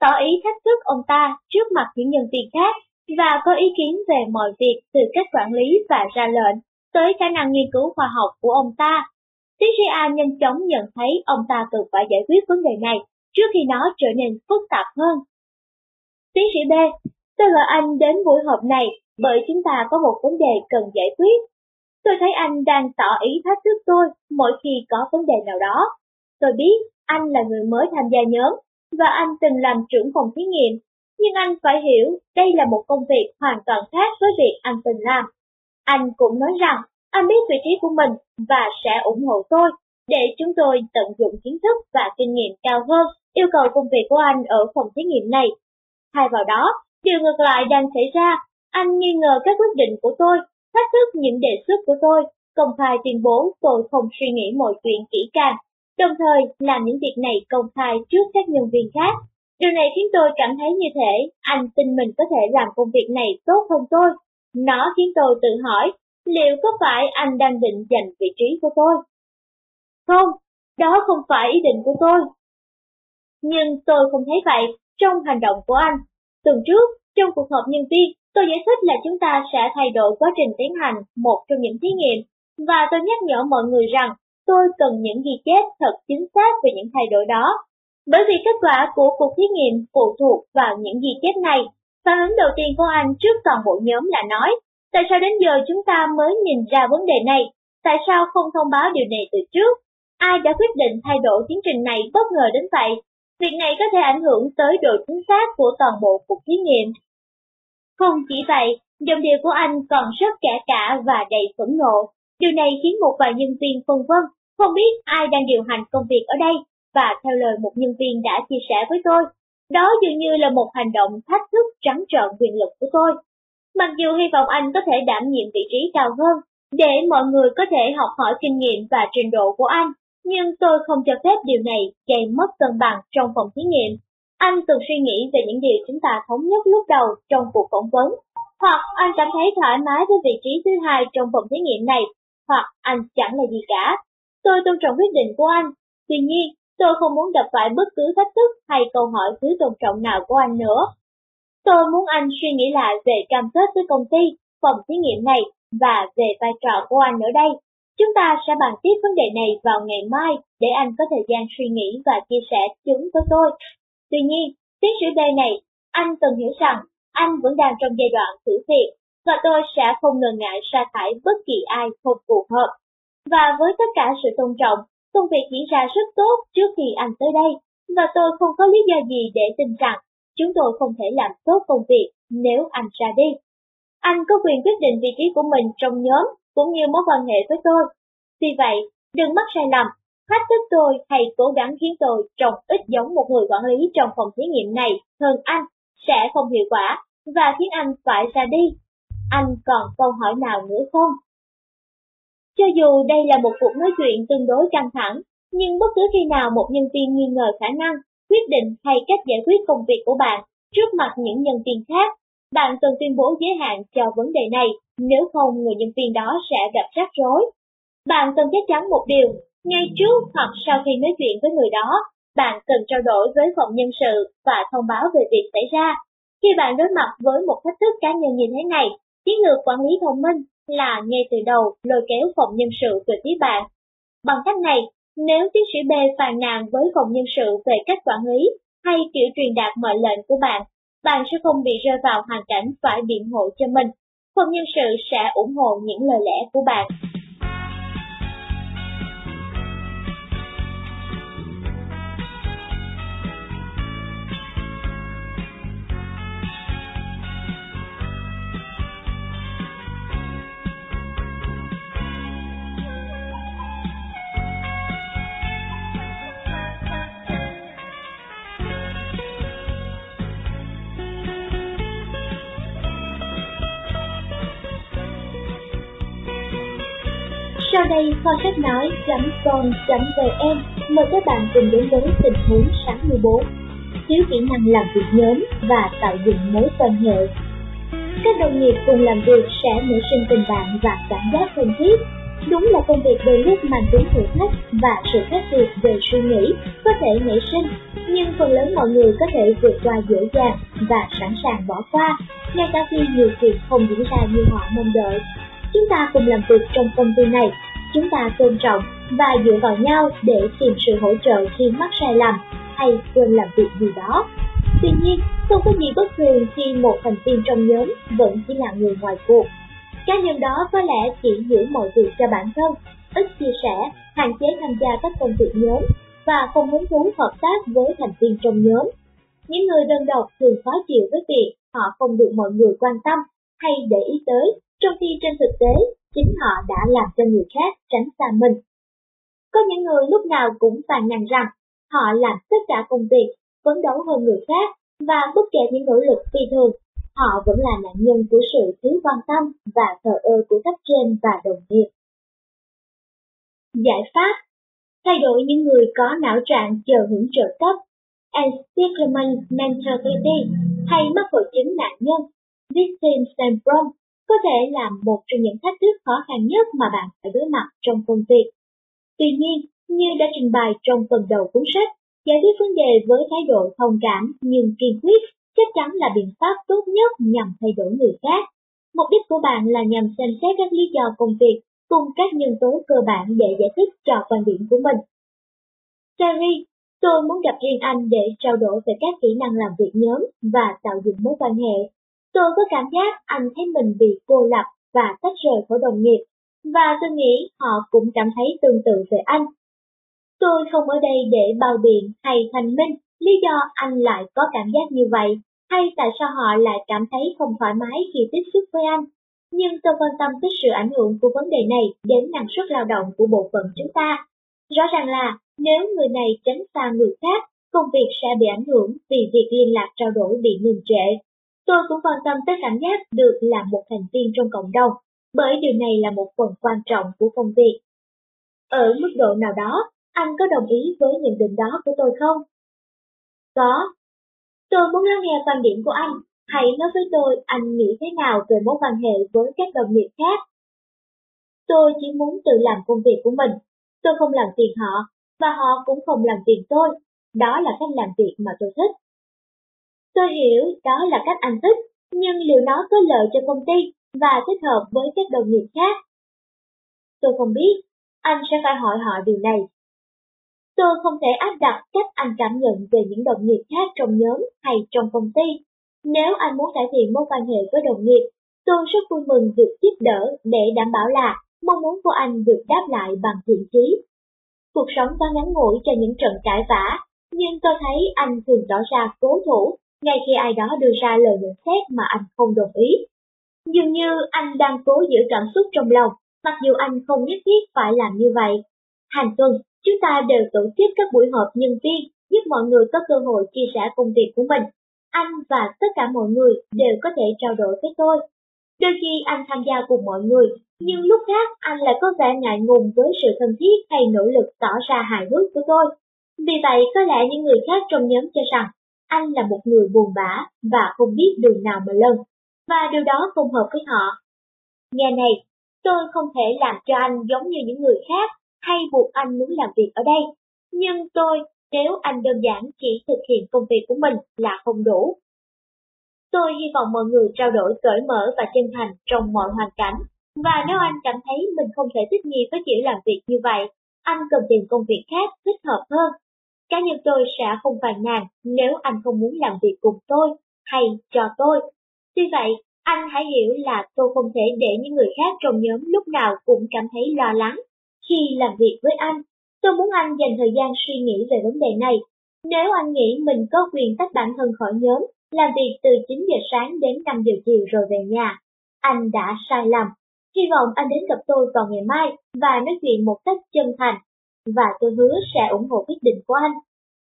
tỏ ý thách thức ông ta trước mặt những nhân viên khác và có ý kiến về mọi việc từ cách quản lý và ra lệnh tới khả năng nghiên cứu khoa học của ông ta. Tiến sĩ A nhanh chóng nhận thấy ông ta cần phải giải quyết vấn đề này trước khi nó trở nên phức tạp hơn. Tiến sĩ B, tôi gọi anh đến buổi họp này bởi chúng ta có một vấn đề cần giải quyết. Tôi thấy anh đang tỏ ý thách thức tôi mỗi khi có vấn đề nào đó. Tôi biết anh là người mới tham gia nhóm và anh từng làm trưởng phòng thí nghiệm, nhưng anh phải hiểu đây là một công việc hoàn toàn khác với việc anh từng làm. Anh cũng nói rằng anh biết vị trí của mình và sẽ ủng hộ tôi để chúng tôi tận dụng kiến thức và kinh nghiệm cao hơn yêu cầu công việc của anh ở phòng thí nghiệm này. Thay vào đó, điều ngược lại đang xảy ra, anh nghi ngờ các quyết định của tôi, thách thức những đề xuất của tôi, công khai tuyên bố tôi không suy nghĩ mọi chuyện kỹ càng đồng thời làm những việc này công khai trước các nhân viên khác. Điều này khiến tôi cảm thấy như thể anh tin mình có thể làm công việc này tốt hơn tôi. Nó khiến tôi tự hỏi liệu có phải anh đang định giành vị trí của tôi? Không, đó không phải ý định của tôi. Nhưng tôi không thấy vậy trong hành động của anh. Tuần trước, trong cuộc họp nhân viên, tôi giải thích là chúng ta sẽ thay đổi quá trình tiến hành một trong những thí nghiệm, và tôi nhắc nhở mọi người rằng tôi cần những ghi chép thật chính xác về những thay đổi đó. Bởi vì kết quả của cuộc thí nghiệm phụ thuộc vào những ghi chép này. Phản ứng đầu tiên của anh trước toàn bộ nhóm là nói, tại sao đến giờ chúng ta mới nhìn ra vấn đề này, tại sao không thông báo điều này từ trước, ai đã quyết định thay đổi tiến trình này bất ngờ đến vậy, việc này có thể ảnh hưởng tới độ chính xác của toàn bộ cuộc thí nghiệm. Không chỉ vậy, dòng điệu của anh còn rất kẻ cả và đầy phẫn nộ, điều này khiến một vài nhân viên phân vân không biết ai đang điều hành công việc ở đây, và theo lời một nhân viên đã chia sẻ với tôi, đó dường như là một hành động thách thức trắng trợn quyền lực của tôi. Mặc dù hy vọng anh có thể đảm nhiệm vị trí cao hơn, để mọi người có thể học hỏi kinh nghiệm và trình độ của anh, nhưng tôi không cho phép điều này gây mất cân bằng trong phòng thí nghiệm. Anh từng suy nghĩ về những điều chúng ta thống nhất lúc đầu trong cuộc phỏng vấn, hoặc anh cảm thấy thoải mái với vị trí thứ hai trong phòng thí nghiệm này, hoặc anh chẳng là gì cả. Tôi tôn trọng quyết định của anh, tuy nhiên tôi không muốn gặp phải bất cứ thách thức hay câu hỏi thứ tôn trọng nào của anh nữa. Tôi muốn anh suy nghĩ lại về cam kết với công ty, phòng thí nghiệm này và về vai trò của anh ở đây. Chúng ta sẽ bàn tiếp vấn đề này vào ngày mai để anh có thời gian suy nghĩ và chia sẻ chúng với tôi. Tuy nhiên, tiến sĩ B này, anh cần hiểu rằng anh vẫn đang trong giai đoạn thử việc và tôi sẽ không ngần ngại sa thải bất kỳ ai không phù hợp. Và với tất cả sự tôn trọng, công việc diễn ra rất tốt trước khi anh tới đây, và tôi không có lý do gì để tin rằng chúng tôi không thể làm tốt công việc nếu anh ra đi. Anh có quyền quyết định vị trí của mình trong nhóm cũng như mối quan hệ với tôi. Vì vậy, đừng mắc sai lầm, thách thức tôi hay cố gắng khiến tôi trông ít giống một người quản lý trong phòng thí nghiệm này hơn anh sẽ không hiệu quả và khiến anh phải ra đi. Anh còn câu hỏi nào nữa không? Cho dù đây là một cuộc nói chuyện tương đối căng thẳng, nhưng bất cứ khi nào một nhân viên nghi ngờ khả năng, quyết định hay cách giải quyết công việc của bạn trước mặt những nhân viên khác, bạn cần tuyên bố giới hạn cho vấn đề này, nếu không người nhân viên đó sẽ gặp rắc rối. Bạn cần chắc chắn một điều, ngay trước hoặc sau khi nói chuyện với người đó, bạn cần trao đổi với phòng nhân sự và thông báo về việc xảy ra. Khi bạn đối mặt với một thách thức cá nhân như thế này, chiến lược quản lý thông minh là ngay từ đầu lôi kéo phòng nhân sự về phía bạn. Bằng cách này, nếu tiến sĩ B phàn nàn với phòng nhân sự về cách quản lý, hay kiểu truyền đạt mệnh lệnh của bạn, bạn sẽ không bị rơi vào hoàn cảnh phải biện hộ cho mình. Phòng nhân sự sẽ ủng hộ những lời lẽ của bạn. Đây kho sách nói.com.vn mời các bạn cùng đến với tình huống 64 Thiếu kỹ năng làm việc nhóm và tạo dựng mối quan hệ. Các đồng nghiệp cùng làm việc sẽ nảy sinh tình bạn và cảm giác thân thiết. Đúng là công việc đôi lúc mang tính thử thách và sự khác biệt về suy nghĩ có thể nảy sinh, nhưng phần lớn mọi người có thể vượt qua dễ dàng và sẵn sàng bỏ qua, ngay cả khi nhiều chuyện không diễn ra như họ mong đợi. Chúng ta cùng làm việc trong công ty này, chúng ta tôn trọng và dựa vào nhau để tìm sự hỗ trợ khi mắc sai lầm hay quên làm việc gì đó. Tuy nhiên, không có gì bất thường khi một thành viên trong nhóm vẫn chỉ là người ngoài cuộc. Cá nhân đó có lẽ chỉ giữ mọi việc cho bản thân, ít chia sẻ, hạn chế tham gia các công việc nhóm và không hứng thú hợp tác với thành viên trong nhóm. Những người đơn độc thường khó chịu với việc họ không được mọi người quan tâm hay để ý tới trong khi trên thực tế chính họ đã làm cho người khác tránh xa mình. Có những người lúc nào cũng phàn nàn rằng họ làm tất cả công việc, phấn đấu hơn người khác và bất kể những nỗ lực phi thường, họ vẫn là nạn nhân của sự thiếu quan tâm và thờ ơ của cấp trên và đồng nghiệp. Giải pháp Thay đổi những người có não trạng chờ hưởng trợ cấp Encirclement Mentality hay mắc hội chứng nạn nhân Victim Syndrome có thể là một trong những thách thức khó khăn nhất mà bạn phải đối mặt trong công việc. Tuy nhiên, như đã trình bày trong phần đầu cuốn sách, giải quyết vấn đề với thái độ thông cảm nhưng kiên quyết chắc chắn là biện pháp tốt nhất nhằm thay đổi người khác. Mục đích của bạn là nhằm xem xét các lý do công việc cùng các nhân tố cơ bản để giải thích cho quan điểm của mình. Terry, tôi muốn gặp riêng anh để trao đổi về các kỹ năng làm việc nhóm và tạo dựng mối quan hệ Tôi có cảm giác anh thấy mình bị cô lập và tách rời khỏi đồng nghiệp, và tôi nghĩ họ cũng cảm thấy tương tự về anh. Tôi không ở đây để bao biện hay thành minh lý do anh lại có cảm giác như vậy, hay tại sao họ lại cảm thấy không thoải mái khi tiếp xúc với anh. Nhưng tôi quan tâm tới sự ảnh hưởng của vấn đề này đến năng suất lao động của bộ phận chúng ta. Rõ ràng là nếu người này tránh xa người khác, công việc sẽ bị ảnh hưởng vì việc liên lạc trao đổi bị ngừng trệ. Tôi cũng quan tâm tới cảm giác được làm một thành viên trong cộng đồng, bởi điều này là một phần quan trọng của công việc. Ở mức độ nào đó, anh có đồng ý với nhận định đó của tôi không? Có. Tôi muốn lắng nghe quan điểm của anh. Hãy nói với tôi anh nghĩ thế nào về mối quan hệ với các đồng nghiệp khác. Tôi chỉ muốn tự làm công việc của mình. Tôi không làm tiền họ, và họ cũng không làm tiền tôi. Đó là cách làm việc mà tôi thích. Tôi hiểu đó là cách anh thích, nhưng liệu nó có lợi cho công ty và thích hợp với các đồng nghiệp khác? Tôi không biết, anh sẽ phải hỏi họ điều này. Tôi không thể áp đặt cách anh cảm nhận về những đồng nghiệp khác trong nhóm hay trong công ty. Nếu anh muốn cải thiện mối quan hệ với đồng nghiệp, tôi rất vui mừng được giúp đỡ để đảm bảo là mong muốn của anh được đáp lại bằng thiện chí. Cuộc sống có ngắn ngủi cho những trận cãi vã, nhưng tôi thấy anh thường tỏ ra cố thủ ngay khi ai đó đưa ra lời nhận xét mà anh không đồng ý. Dường như anh đang cố giữ cảm xúc trong lòng, mặc dù anh không nhất thiết phải làm như vậy. Hàng tuần, chúng ta đều tổ chức các buổi họp nhân viên, giúp mọi người có cơ hội chia sẻ công việc của mình. Anh và tất cả mọi người đều có thể trao đổi với tôi. Đôi khi anh tham gia cùng mọi người, nhưng lúc khác anh lại có vẻ ngại ngùng với sự thân thiết hay nỗ lực tỏ ra hài hước của tôi. Vì vậy, có lẽ những người khác trong nhóm cho rằng anh là một người buồn bã và không biết đường nào mà lần, và điều đó không hợp với họ. Nghe này, tôi không thể làm cho anh giống như những người khác hay buộc anh muốn làm việc ở đây, nhưng tôi, nếu anh đơn giản chỉ thực hiện công việc của mình là không đủ. Tôi hy vọng mọi người trao đổi cởi mở và chân thành trong mọi hoàn cảnh, và nếu anh cảm thấy mình không thể thích nghi với kiểu làm việc như vậy, anh cần tìm công việc khác thích hợp hơn cá nhân tôi sẽ không phàn nàn nếu anh không muốn làm việc cùng tôi hay cho tôi. Tuy vậy, anh hãy hiểu là tôi không thể để những người khác trong nhóm lúc nào cũng cảm thấy lo lắng khi làm việc với anh. Tôi muốn anh dành thời gian suy nghĩ về vấn đề này. Nếu anh nghĩ mình có quyền tách bản thân khỏi nhóm, làm việc từ 9 giờ sáng đến 5 giờ chiều rồi về nhà, anh đã sai lầm. Hy vọng anh đến gặp tôi vào ngày mai và nói chuyện một cách chân thành, và tôi hứa sẽ ủng hộ quyết định của anh.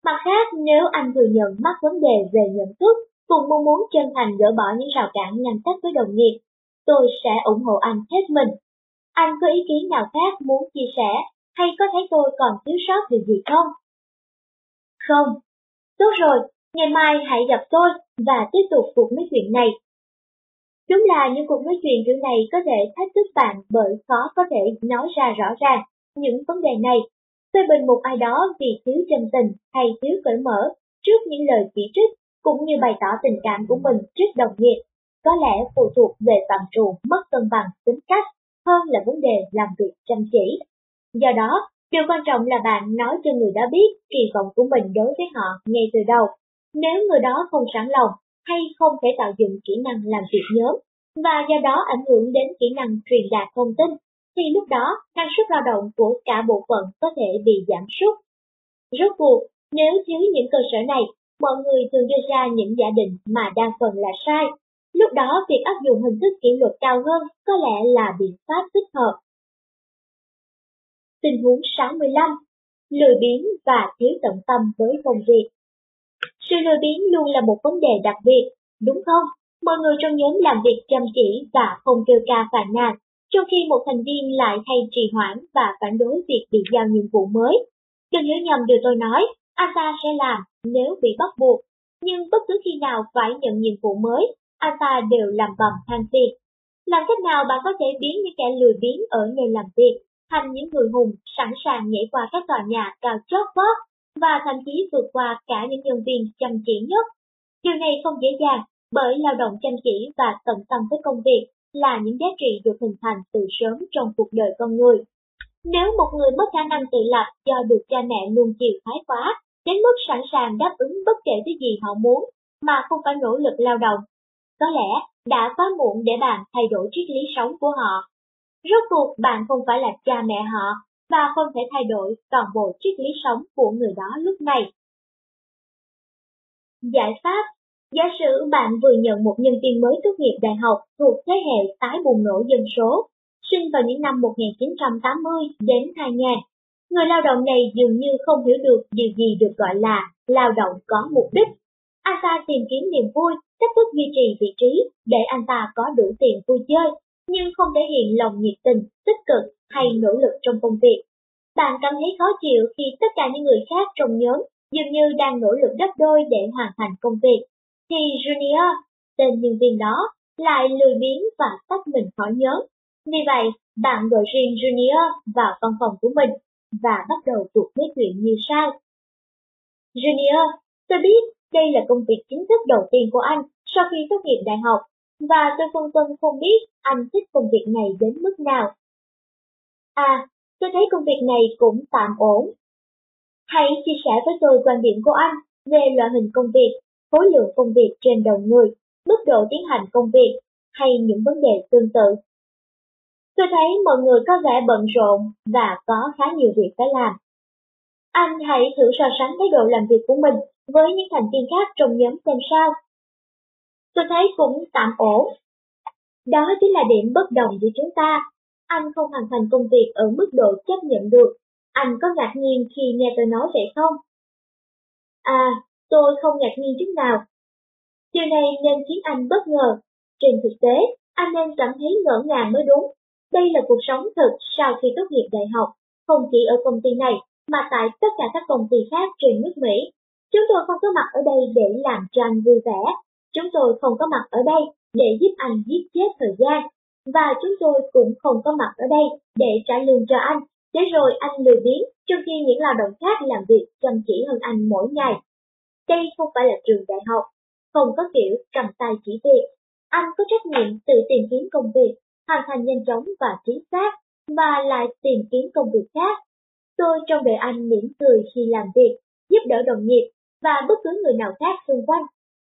Mặt khác, nếu anh thừa nhận mắc vấn đề về nhận thức, cùng mong muốn chân thành gỡ bỏ những rào cản ngăn cách với đồng nghiệp, tôi sẽ ủng hộ anh hết mình. Anh có ý kiến nào khác muốn chia sẻ, hay có thấy tôi còn thiếu sót điều gì không? Không. Tốt rồi, ngày mai hãy gặp tôi và tiếp tục cuộc nói chuyện này Đúng là những cuộc nói chuyện kiểu này có thể thách thức bạn bởi khó có thể nói ra rõ ràng những vấn đề này. Phê bình một ai đó vì thiếu chân tình hay thiếu cởi mở trước những lời chỉ trích cũng như bày tỏ tình cảm của mình trước đồng nghiệp có lẽ phụ thuộc về phạm trù mất cân bằng tính cách hơn là vấn đề làm việc chăm chỉ. Do đó, điều quan trọng là bạn nói cho người đó biết kỳ vọng của mình đối với họ ngay từ đầu. Nếu người đó không sẵn lòng hay không thể tạo dựng kỹ năng làm việc nhóm, và do đó ảnh hưởng đến kỹ năng truyền đạt thông tin, thì lúc đó năng suất lao động của cả bộ phận có thể bị giảm sút. Rốt cuộc, nếu thiếu những cơ sở này, mọi người thường đưa ra những giả định mà đa phần là sai. Lúc đó việc áp dụng hình thức kỷ luật cao hơn có lẽ là biện pháp thích hợp. Tình huống 65. Lười biếng và thiếu tận tâm với công việc sự lười biếng luôn là một vấn đề đặc biệt, đúng không? Mọi người trong nhóm làm việc chăm chỉ và không kêu ca phàn nàn, trong khi một thành viên lại hay trì hoãn và phản đối việc bị giao nhiệm vụ mới. Đừng hiểu nhầm điều tôi nói, anh ta sẽ làm nếu bị bắt buộc, nhưng bất cứ khi nào phải nhận nhiệm vụ mới, anh ta đều làm bầm than phiền. Làm cách nào bạn có thể biến những kẻ lười biếng ở nơi làm việc thành những người hùng sẵn sàng nhảy qua các tòa nhà cao chót vót và thậm chí vượt qua cả những nhân viên chăm chỉ nhất. Điều này không dễ dàng bởi lao động chăm chỉ và tận tâm với công việc là những giá trị được hình thành từ sớm trong cuộc đời con người. Nếu một người mất khả năng tự lập do được cha mẹ luôn chiều thái quá, đến mức sẵn sàng đáp ứng bất kể cái gì họ muốn, mà không phải nỗ lực lao động, có lẽ đã quá muộn để bạn thay đổi triết lý sống của họ. Rốt cuộc bạn không phải là cha mẹ họ, và không thể thay đổi toàn bộ triết lý sống của người đó lúc này. Giải pháp Giả sử bạn vừa nhận một nhân viên mới tốt nghiệp đại học thuộc thế hệ tái bùng nổ dân số, sinh vào những năm 1980 đến 2000. Người lao động này dường như không hiểu được điều gì được gọi là lao động có mục đích. Anh ta tìm kiếm niềm vui, cách thức duy trì vị trí để anh ta có đủ tiền vui chơi, nhưng không thể hiện lòng nhiệt tình, tích cực hay nỗ lực trong công việc. Bạn cảm thấy khó chịu khi tất cả những người khác trong nhóm dường như đang nỗ lực gấp đôi để hoàn thành công việc thì Junior, tên nhân viên đó, lại lười biếng và tách mình khỏi nhóm. Vì vậy, bạn gọi riêng Junior vào văn phòng của mình và bắt đầu cuộc nói chuyện như sau. Junior, tôi biết đây là công việc chính thức đầu tiên của anh sau khi tốt nghiệp đại học, và tôi phân vân không biết anh thích công việc này đến mức nào. À, tôi thấy công việc này cũng tạm ổn. Hãy chia sẻ với tôi quan điểm của anh về loại hình công việc khối lượng công việc trên đầu người, mức độ tiến hành công việc hay những vấn đề tương tự. Tôi thấy mọi người có vẻ bận rộn và có khá nhiều việc phải làm. Anh hãy thử so sánh thái độ làm việc của mình với những thành viên khác trong nhóm xem sao. Tôi thấy cũng tạm ổn. Đó chính là điểm bất đồng giữa chúng ta. Anh không hoàn thành công việc ở mức độ chấp nhận được. Anh có ngạc nhiên khi nghe tôi nói vậy không? À, Tôi không ngạc nhiên chút nào. Điều này nên khiến anh bất ngờ. Trên thực tế, anh nên cảm thấy ngỡ ngàng mới đúng. Đây là cuộc sống thực sau khi tốt nghiệp đại học, không chỉ ở công ty này, mà tại tất cả các công ty khác trên nước Mỹ. Chúng tôi không có mặt ở đây để làm cho anh vui vẻ. Chúng tôi không có mặt ở đây để giúp anh giết chết thời gian. Và chúng tôi cũng không có mặt ở đây để trả lương cho anh, để rồi anh lười biếng trong khi những lao động khác làm việc chăm chỉ hơn anh mỗi ngày. Đây không phải là trường đại học, không có kiểu cầm tay chỉ việc. Anh có trách nhiệm tự tìm kiếm công việc, hoàn thành nhanh chóng và chính xác, và lại tìm kiếm công việc khác. Tôi trong đời anh mỉm cười khi làm việc, giúp đỡ đồng nghiệp và bất cứ người nào khác xung quanh.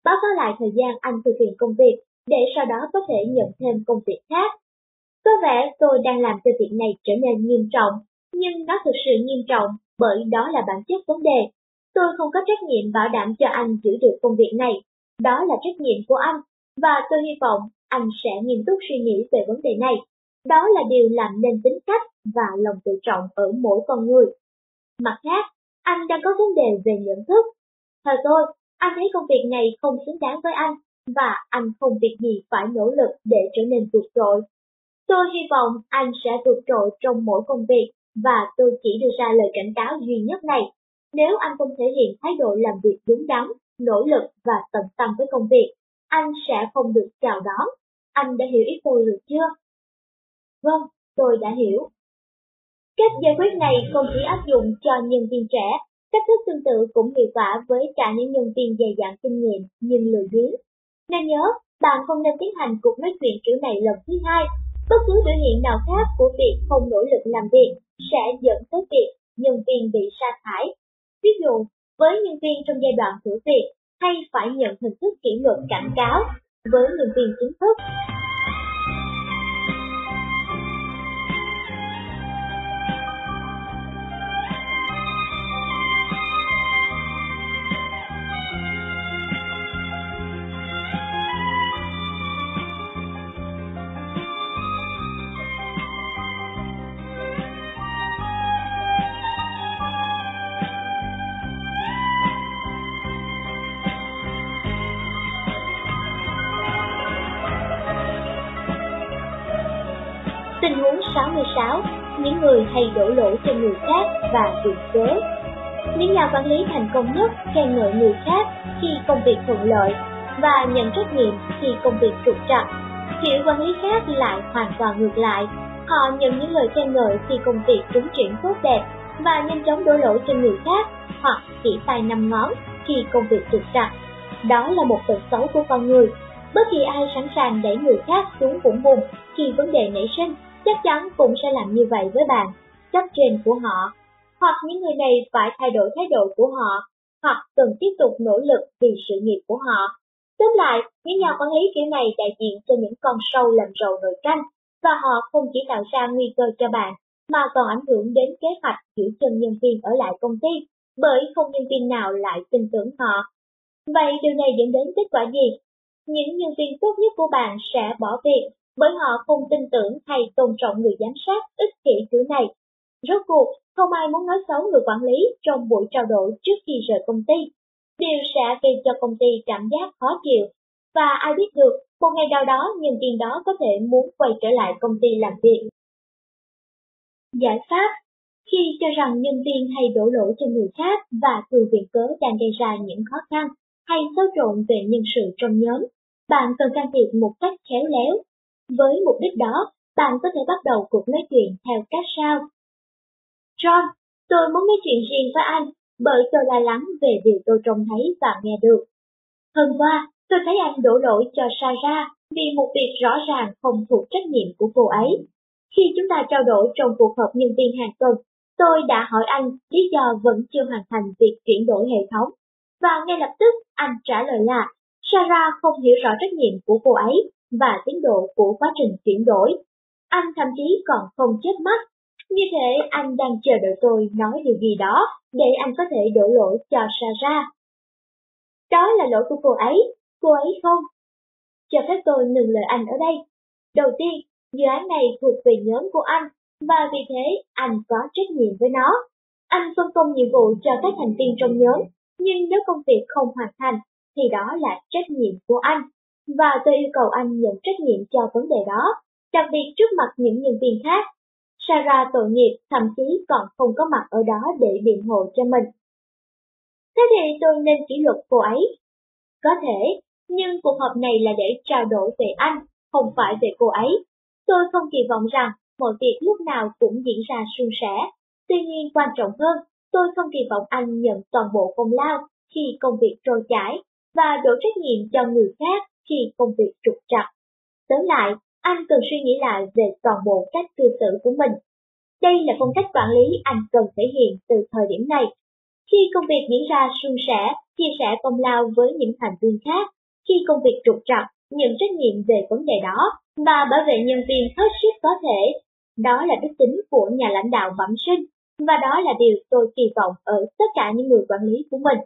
Báo cáo lại thời gian anh thực hiện công việc để sau đó có thể nhận thêm công việc khác. Có vẻ tôi đang làm cho việc này trở nên nghiêm trọng, nhưng nó thực sự nghiêm trọng bởi đó là bản chất vấn đề. Tôi không có trách nhiệm bảo đảm cho anh giữ được công việc này, đó là trách nhiệm của anh, và tôi hy vọng anh sẽ nghiêm túc suy nghĩ về vấn đề này. Đó là điều làm nên tính cách và lòng tự trọng ở mỗi con người. Mặt khác, anh đang có vấn đề về nhận thức. Theo tôi, anh thấy công việc này không xứng đáng với anh, và anh không việc gì phải nỗ lực để trở nên vượt trội. Tôi hy vọng anh sẽ vượt trội trong mỗi công việc, và tôi chỉ đưa ra lời cảnh cáo duy nhất này. Nếu anh không thể hiện thái độ làm việc đúng đắn, nỗ lực và tận tâm với công việc, anh sẽ không được chào đón. Anh đã hiểu ý tôi rồi chưa? Vâng, tôi đã hiểu. Cách giải quyết này không chỉ áp dụng cho nhân viên trẻ, cách thức tương tự cũng hiệu quả với cả những nhân viên dày dặn kinh nghiệm nhưng lười biếng. Nên nhớ, bạn không nên tiến hành cuộc nói chuyện kiểu này lần thứ hai. Bất cứ biểu hiện nào khác của việc không nỗ lực làm việc sẽ dẫn tới việc nhân viên bị sa thải. Ví dụ, với nhân viên trong giai đoạn thử việc hay phải nhận hình thức kỷ luật cảnh cáo với nhân viên chính thức. 6. Những người hay đổ lỗi cho người khác và viện cớ Những nhà quản lý thành công nhất khen ngợi người khác khi công việc thuận lợi và nhận trách nhiệm khi công việc trục trặc. Kiểu quản lý khác lại hoàn toàn ngược lại, họ nhận những lời khen ngợi khi công việc tiến triển tốt đẹp và nhanh chóng đổ lỗi cho người khác hoặc chỉ tay năm ngón khi công việc trục trặc. Đó là một tật xấu của con người. Bất kỳ ai sẵn sàng để người khác xuống vũng bùn khi vấn đề nảy sinh chắc chắn cũng sẽ làm như vậy với bạn, cấp trên của họ, hoặc những người này phải thay đổi thái độ của họ, hoặc cần tiếp tục nỗ lực vì sự nghiệp của họ. Tóm lại, những nhà quản lý kiểu này đại diện cho những con sâu làm rầu nồi canh, và họ không chỉ tạo ra nguy cơ cho bạn, mà còn ảnh hưởng đến kế hoạch giữ chân nhân viên ở lại công ty, bởi không nhân viên nào lại tin tưởng họ. Vậy điều này dẫn đến kết quả gì? Những nhân viên tốt nhất của bạn sẽ bỏ việc bởi họ không tin tưởng hay tôn trọng người giám sát ích kỷ kiểu này. Rốt cuộc, không ai muốn nói xấu người quản lý trong buổi trao đổi trước khi rời công ty. Điều sẽ gây cho công ty cảm giác khó chịu. Và ai biết được, một ngày nào đó nhân viên đó có thể muốn quay trở lại công ty làm việc. Giải pháp Khi cho rằng nhân viên hay đổ lỗi cho người khác và từ viện cớ đang gây ra những khó khăn hay xáo trộn về nhân sự trong nhóm, bạn cần can thiệp một cách khéo léo với mục đích đó, bạn có thể bắt đầu cuộc nói chuyện theo cách sau. John, tôi muốn nói chuyện riêng với anh, bởi tôi lo lắng về điều tôi trông thấy và nghe được. Hôm qua, tôi thấy anh đổ lỗi cho Sarah vì một việc rõ ràng không thuộc trách nhiệm của cô ấy. Khi chúng ta trao đổi trong cuộc họp nhân viên hàng tuần, tôi đã hỏi anh lý do vẫn chưa hoàn thành việc chuyển đổi hệ thống. Và ngay lập tức anh trả lời là Sarah không hiểu rõ trách nhiệm của cô ấy và tiến độ của quá trình chuyển đổi. Anh thậm chí còn không chớp mắt. Như thế anh đang chờ đợi tôi nói điều gì đó để anh có thể đổ lỗi cho Sarah. Đó là lỗi của cô ấy, cô ấy không? Cho phép tôi ngừng lời anh ở đây. Đầu tiên, dự án này thuộc về nhóm của anh, và vì thế anh có trách nhiệm với nó. Anh phân công nhiệm vụ cho các thành viên trong nhóm, nhưng nếu công việc không hoàn thành, thì đó là trách nhiệm của anh và tôi yêu cầu anh nhận trách nhiệm cho vấn đề đó, đặc biệt trước mặt những nhân viên khác. Sarah tội nghiệp thậm chí còn không có mặt ở đó để biện hộ cho mình. Thế thì tôi nên kỷ luật cô ấy? Có thể, nhưng cuộc họp này là để trao đổi về anh, không phải về cô ấy. Tôi không kỳ vọng rằng mọi việc lúc nào cũng diễn ra suôn sẻ. Tuy nhiên quan trọng hơn, tôi không kỳ vọng anh nhận toàn bộ công lao khi công việc trôi chảy và đổ trách nhiệm cho người khác khi công việc trục trặc. Tóm lại, anh cần suy nghĩ lại về toàn bộ cách cư xử của mình. Đây là phong cách quản lý anh cần thể hiện từ thời điểm này. Khi công việc diễn ra suôn sẻ, chia sẻ công lao với những thành viên khác. Khi công việc trục trặc, nhận trách nhiệm về vấn đề đó và bảo vệ nhân viên hết sức có thể. Đó là đức tính của nhà lãnh đạo bẩm sinh và đó là điều tôi kỳ vọng ở tất cả những người quản lý của mình.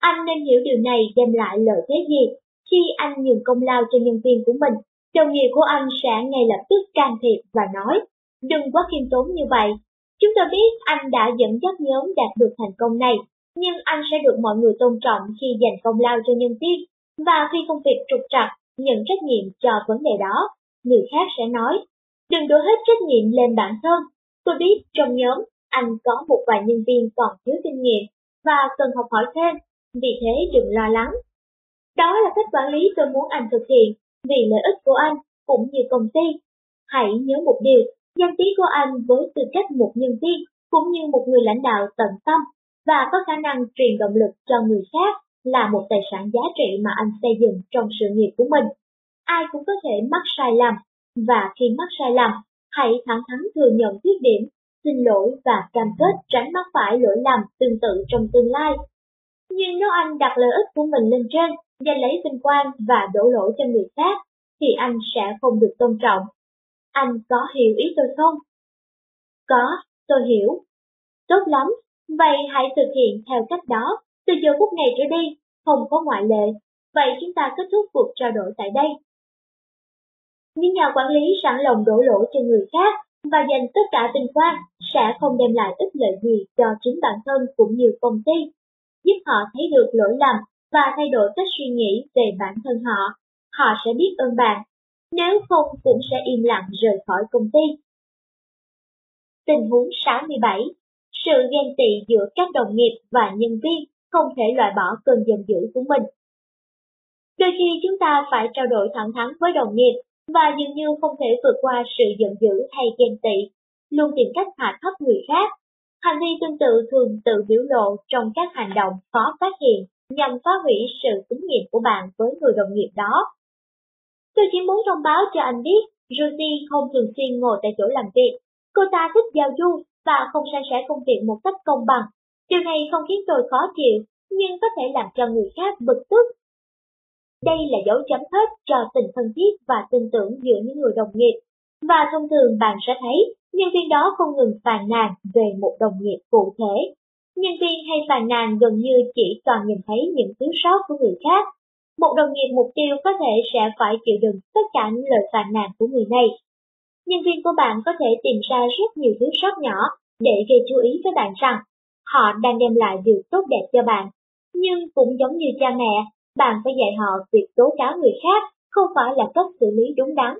Anh nên hiểu điều này đem lại lợi thế gì khi anh nhường công lao cho nhân viên của mình. Đồng nghiệp của anh sẽ ngay lập tức can thiệp và nói, đừng quá khiêm tốn như vậy. Chúng tôi biết anh đã dẫn dắt nhóm đạt được thành công này, nhưng anh sẽ được mọi người tôn trọng khi dành công lao cho nhân viên, và khi công việc trục trặc, nhận trách nhiệm cho vấn đề đó. Người khác sẽ nói, đừng đổ hết trách nhiệm lên bản thân. Tôi biết trong nhóm, anh có một vài nhân viên còn thiếu kinh nghiệm và cần học hỏi thêm, vì thế đừng lo lắng. Đó là cách quản lý tôi muốn anh thực hiện, vì lợi ích của anh cũng như công ty. Hãy nhớ một điều, danh tiếng của anh với tư cách một nhân viên cũng như một người lãnh đạo tận tâm và có khả năng truyền động lực cho người khác là một tài sản giá trị mà anh xây dựng trong sự nghiệp của mình. Ai cũng có thể mắc sai lầm, và khi mắc sai lầm, hãy thẳng thắn thừa nhận khuyết điểm, xin lỗi và cam kết tránh mắc phải lỗi lầm tương tự trong tương lai. Nhưng nếu anh đặt lợi ích của mình lên trên, giành lấy vinh quang và đổ lỗi cho người khác, thì anh sẽ không được tôn trọng. Anh có hiểu ý tôi không? Có, tôi hiểu. Tốt lắm, vậy hãy thực hiện theo cách đó, từ giờ phút này trở đi, không có ngoại lệ. Vậy chúng ta kết thúc cuộc trao đổi tại đây. Những nhà quản lý sẵn lòng đổ lỗi cho người khác và dành tất cả tình quang sẽ không đem lại ích lợi gì cho chính bản thân cũng như công ty, giúp họ thấy được lỗi lầm và thay đổi cách suy nghĩ về bản thân họ. Họ sẽ biết ơn bạn, nếu không cũng sẽ im lặng rời khỏi công ty. Tình huống 67 Sự ghen tị giữa các đồng nghiệp và nhân viên không thể loại bỏ cơn giận dữ của mình. Đôi khi chúng ta phải trao đổi thẳng thắn với đồng nghiệp và dường như không thể vượt qua sự giận dữ hay ghen tị, luôn tìm cách hạ thấp người khác. Hành vi tương tự thường tự biểu lộ trong các hành động khó phát hiện nhằm phá hủy sự tín nhiệm của bạn với người đồng nghiệp đó. Tôi chỉ muốn thông báo cho anh biết, Rosie không thường xuyên ngồi tại chỗ làm việc. Cô ta thích giao du và không san sẻ công việc một cách công bằng. Điều này không khiến tôi khó chịu, nhưng có thể làm cho người khác bực tức đây là dấu chấm hết cho tình thân thiết và tin tưởng giữa những người đồng nghiệp. Và thông thường bạn sẽ thấy nhân viên đó không ngừng phàn nàn về một đồng nghiệp cụ thể. Nhân viên hay phàn nàn gần như chỉ toàn nhìn thấy những thiếu sót của người khác. Một đồng nghiệp mục tiêu có thể sẽ phải chịu đựng tất cả những lời phàn nàn của người này. Nhân viên của bạn có thể tìm ra rất nhiều thiếu sót nhỏ để gây chú ý với bạn rằng họ đang đem lại điều tốt đẹp cho bạn. Nhưng cũng giống như cha mẹ, bạn phải dạy họ việc tố cáo người khác không phải là cách xử lý đúng đắn.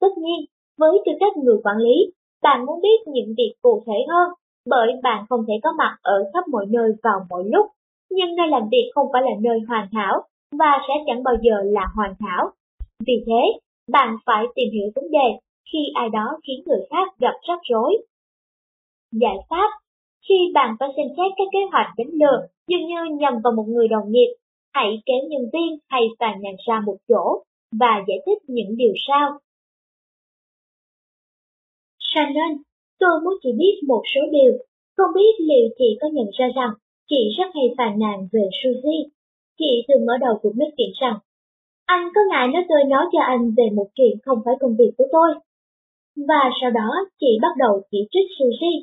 Tất nhiên, với tư cách người quản lý, bạn muốn biết những việc cụ thể hơn, bởi bạn không thể có mặt ở khắp mọi nơi vào mọi lúc. Nhưng nơi làm việc không phải là nơi hoàn hảo, và sẽ chẳng bao giờ là hoàn hảo. Vì thế, bạn phải tìm hiểu vấn đề khi ai đó khiến người khác gặp rắc rối. Giải pháp Khi bạn phải xem xét các kế hoạch đánh lừa dường như nhằm vào một người đồng nghiệp hãy kéo nhân viên hay phàn nàn ra một chỗ và giải thích những điều sau. Shannon, tôi muốn chỉ biết một số điều, không biết liệu chị có nhận ra rằng chị rất hay phàn nàn về Suzy. Chị thường mở đầu cuộc nói chuyện rằng, anh có ngại nếu tôi nói cho anh về một chuyện không phải công việc của tôi. Và sau đó chị bắt đầu chỉ trích Suzy.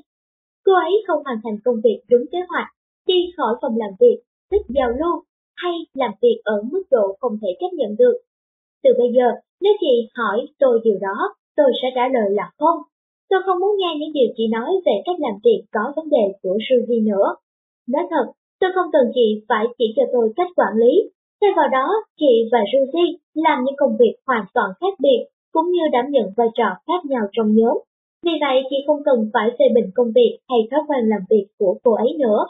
Cô ấy không hoàn thành công việc đúng kế hoạch, đi khỏi phòng làm việc, thích giao lưu hay làm việc ở mức độ không thể chấp nhận được. Từ bây giờ, nếu chị hỏi tôi điều đó, tôi sẽ trả lời là không. Tôi không muốn nghe những điều chị nói về cách làm việc có vấn đề của Suzy nữa. Nói thật, tôi không cần chị phải chỉ cho tôi cách quản lý. Thay vào đó, chị và Suzy làm những công việc hoàn toàn khác biệt, cũng như đảm nhận vai trò khác nhau trong nhóm. Vì vậy, chị không cần phải phê bình công việc hay thói quen làm việc của cô ấy nữa.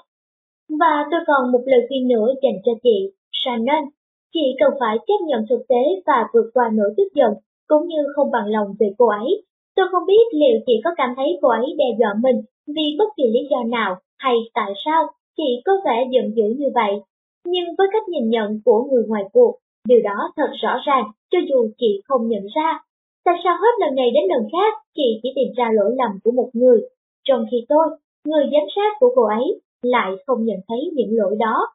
Và tôi còn một lời khuyên nữa dành cho chị, Shannon. Chị cần phải chấp nhận thực tế và vượt qua nỗi tức giận, cũng như không bằng lòng về cô ấy. Tôi không biết liệu chị có cảm thấy cô ấy đe dọa mình vì bất kỳ lý do nào hay tại sao chị có vẻ giận dữ như vậy. Nhưng với cách nhìn nhận của người ngoài cuộc, điều đó thật rõ ràng cho dù chị không nhận ra. Tại sao hết lần này đến lần khác chị chỉ tìm ra lỗi lầm của một người, trong khi tôi, người giám sát của cô ấy, lại không nhận thấy những lỗi đó.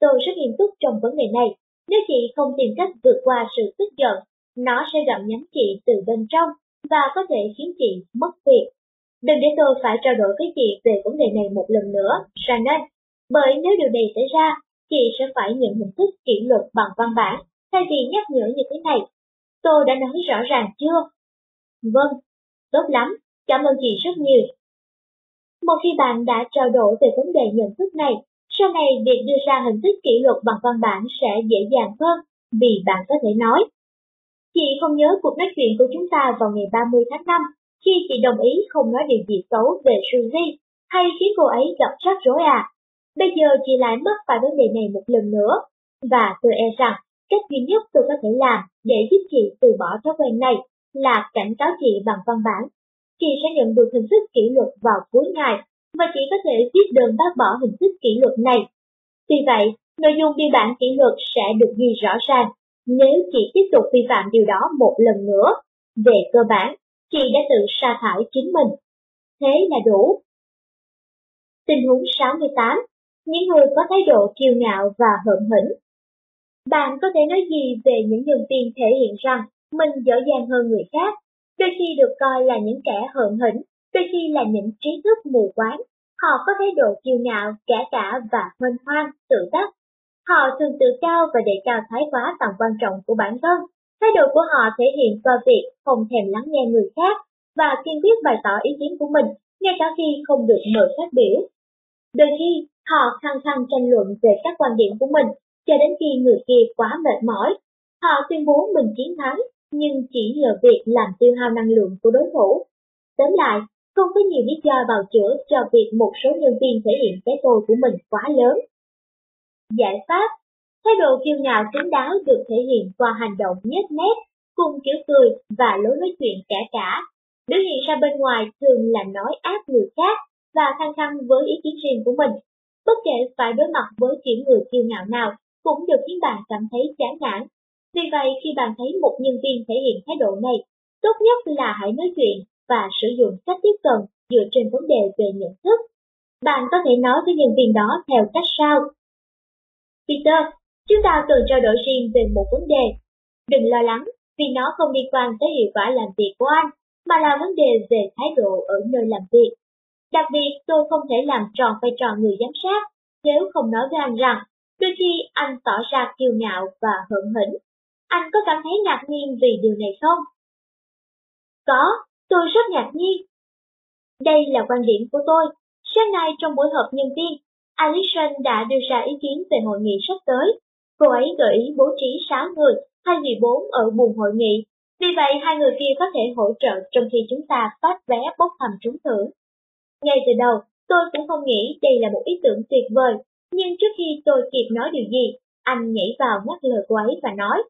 Tôi rất nghiêm túc trong vấn đề này, nếu chị không tìm cách vượt qua sự tức giận, nó sẽ gặm nhấm chị từ bên trong và có thể khiến chị mất việc. Đừng để tôi phải trao đổi với chị về vấn đề này một lần nữa, Shannon, bởi nếu điều này xảy ra, chị sẽ phải nhận hình thức kỷ luật bằng văn bản, thay vì nhắc nhở như thế này. Tôi đã nói rõ ràng chưa? Vâng, tốt lắm, cảm ơn chị rất nhiều. Một khi bạn đã trao đổi về vấn đề nhận thức này, sau này việc đưa ra hình thức kỷ luật bằng văn bản sẽ dễ dàng hơn vì bạn có thể nói. Chị không nhớ cuộc nói chuyện của chúng ta vào ngày 30 tháng 5 khi chị đồng ý không nói điều gì xấu về Suzy hay khiến cô ấy gặp rắc rối à. Bây giờ chị lại mất vào vấn đề này một lần nữa và tôi e rằng cách duy nhất tôi có thể làm để giúp chị từ bỏ thói quen này là cảnh cáo chị bằng văn bản. Chị sẽ nhận được hình thức kỷ luật vào cuối ngày và chị có thể viết đơn bác bỏ hình thức kỷ luật này. Tuy vậy, nội dung biên bản kỷ luật sẽ được ghi rõ ràng nếu chị tiếp tục vi phạm điều đó một lần nữa. Về cơ bản, chị đã tự sa thải chính mình. Thế là đủ. Tình huống 68. Những người có thái độ kiêu ngạo và hợm hĩnh. Bạn có thể nói gì về những nhân viên thể hiện rằng mình giỏi giang hơn người khác, đôi khi được coi là những kẻ hợm hĩnh, đôi khi là những trí thức mù quáng. Họ có thái độ kiêu ngạo, kẻ cả và huênh hoang, tự đắc. Họ thường tự cao và đề cao thái quá tầm quan trọng của bản thân. Thái độ của họ thể hiện qua việc không thèm lắng nghe người khác và kiên quyết bày tỏ ý kiến của mình, ngay cả khi không được mời phát biểu. Đôi khi, họ khăng khăng tranh luận về các quan điểm của mình, cho đến khi người kia quá mệt mỏi. Họ tuyên bố mình chiến thắng, nhưng chỉ nhờ việc làm tiêu hao năng lượng của đối thủ. Tóm lại, không có nhiều lý do bào chữa cho việc một số nhân viên thể hiện cái tôi của mình quá lớn. Giải pháp Thái độ kiêu ngạo chính đáo được thể hiện qua hành động nhếch mép, cùng kiểu cười và lối nói chuyện cả cả. Biểu hiện ra bên ngoài thường là nói áp người khác và khăng khăng với ý kiến riêng của mình. Bất kể phải đối mặt với kiểu người kiêu ngạo nào cũng được khiến bạn cảm thấy chán nản. Vì vậy khi bạn thấy một nhân viên thể hiện thái độ này, tốt nhất là hãy nói chuyện và sử dụng cách tiếp cận dựa trên vấn đề về nhận thức. Bạn có thể nói với nhân viên đó theo cách sau. Peter, chúng ta cần trao đổi riêng về một vấn đề. Đừng lo lắng, vì nó không liên quan tới hiệu quả làm việc của anh, mà là vấn đề về thái độ ở nơi làm việc. Đặc biệt, tôi không thể làm tròn vai trò người giám sát nếu không nói với anh rằng đôi khi anh tỏ ra kiêu ngạo và hận hĩnh. Anh có cảm thấy ngạc nhiên vì điều này không? Có, tôi rất ngạc nhiên. Đây là quan điểm của tôi. Sáng nay trong buổi họp nhân viên, Alison đã đưa ra ý kiến về hội nghị sắp tới. Cô ấy gợi ý bố trí 6 người thay vì 4 ở buồng hội nghị. Vì vậy, hai người kia có thể hỗ trợ trong khi chúng ta phát vé bốc thăm trúng thưởng. Ngay từ đầu, tôi cũng không nghĩ đây là một ý tưởng tuyệt vời, nhưng trước khi tôi kịp nói điều gì, anh nhảy vào ngắt lời cô ấy và nói.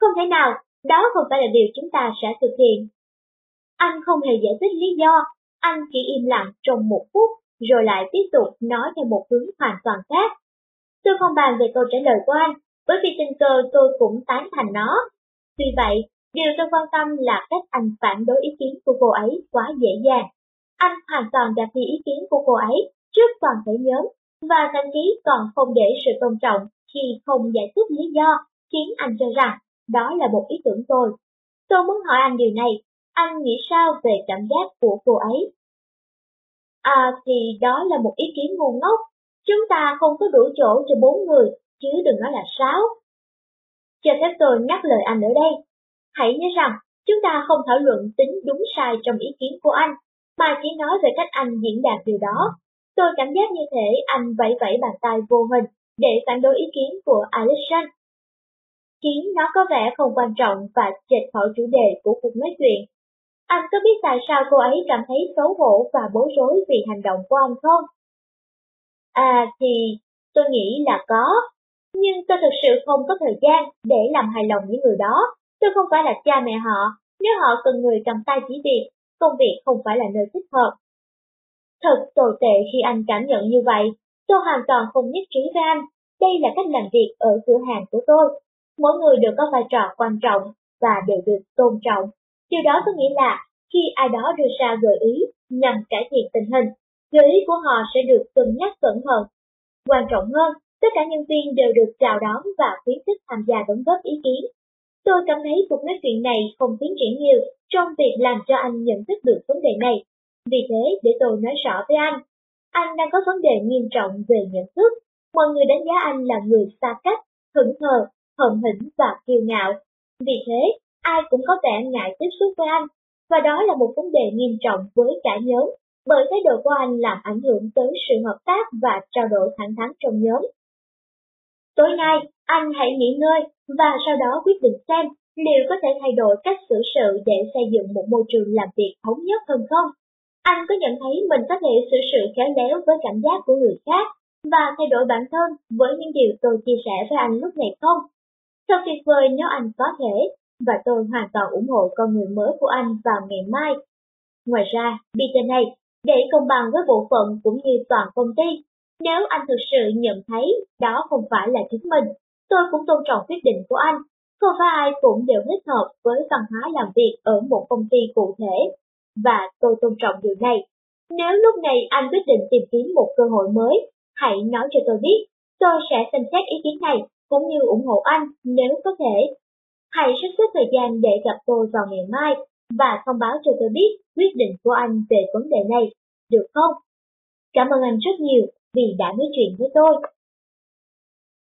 Không thể nào, đó không phải là điều chúng ta sẽ thực hiện. Anh không hề giải thích lý do, anh chỉ im lặng trong một phút rồi lại tiếp tục nói theo một hướng hoàn toàn khác. Tôi không bàn về câu trả lời của anh, bởi vì tình cờ tôi cũng tán thành nó. Tuy vậy, điều tôi quan tâm là cách anh phản đối ý kiến của cô ấy quá dễ dàng. Anh hoàn toàn đặt đi ý kiến của cô ấy trước toàn thể nhóm, và thậm chí còn không để sự tôn trọng khi không giải thích lý do khiến anh cho rằng đó là một ý tưởng tôi. Tôi muốn hỏi anh điều này, anh nghĩ sao về cảm giác của cô ấy? À thì đó là một ý kiến ngu ngốc, chúng ta không có đủ chỗ cho bốn người, chứ đừng nói là sáu. Cho phép tôi nhắc lời anh ở đây. Hãy nhớ rằng, chúng ta không thảo luận tính đúng sai trong ý kiến của anh, mà chỉ nói về cách anh diễn đạt điều đó. Tôi cảm giác như thể anh vẫy vẫy bàn tay vô hình để phản đối ý kiến của Alexandre. Khiến nó có vẻ không quan trọng và chệch khỏi chủ đề của cuộc nói chuyện anh có biết tại sao cô ấy cảm thấy xấu hổ và bối rối vì hành động của anh không? À thì tôi nghĩ là có, nhưng tôi thực sự không có thời gian để làm hài lòng những người đó. Tôi không phải là cha mẹ họ, nếu họ cần người cầm tay chỉ việc, công việc không phải là nơi thích hợp. Thật tồi tệ khi anh cảm nhận như vậy, tôi hoàn toàn không nhất trí với anh. Đây là cách làm việc ở cửa hàng của tôi. Mỗi người đều có vai trò quan trọng và đều được tôn trọng. Điều đó có nghĩa là khi ai đó đưa ra gợi ý nhằm cải thiện tình hình, gợi ý của họ sẽ được cân nhắc cẩn thận. Quan trọng hơn, tất cả nhân viên đều được chào đón và khuyến khích tham gia đóng góp ý kiến. Tôi cảm thấy cuộc nói chuyện này không tiến triển nhiều trong việc làm cho anh nhận thức được vấn đề này. Vì thế, để tôi nói rõ với anh, anh đang có vấn đề nghiêm trọng về nhận thức. Mọi người đánh giá anh là người xa cách, hững thờ, hậm hĩnh và kiêu ngạo. Vì thế, ai cũng có vẻ ngại tiếp xúc với anh, và đó là một vấn đề nghiêm trọng với cả nhóm, bởi thái độ của anh làm ảnh hưởng tới sự hợp tác và trao đổi thẳng thắn trong nhóm. Tối nay, anh hãy nghỉ ngơi và sau đó quyết định xem liệu có thể thay đổi cách xử sự để xây dựng một môi trường làm việc thống nhất hơn không. Anh có nhận thấy mình có thể xử sự khéo léo với cảm giác của người khác và thay đổi bản thân với những điều tôi chia sẻ với anh lúc này không? Thật tuyệt vời nếu anh có thể, và tôi hoàn toàn ủng hộ con người mới của anh vào ngày mai. Ngoài ra, Peter này, để công bằng với bộ phận cũng như toàn công ty, nếu anh thực sự nhận thấy đó không phải là chính mình, tôi cũng tôn trọng quyết định của anh. Không phải ai cũng đều thích hợp với văn hóa làm việc ở một công ty cụ thể, và tôi tôn trọng điều này. Nếu lúc này anh quyết định tìm kiếm một cơ hội mới, hãy nói cho tôi biết, tôi sẽ xem xét ý kiến này cũng như ủng hộ anh nếu có thể. Hãy sắp xếp thời gian để gặp tôi vào ngày mai và thông báo cho tôi biết quyết định của anh về vấn đề này, được không? Cảm ơn anh rất nhiều vì đã nói chuyện với tôi.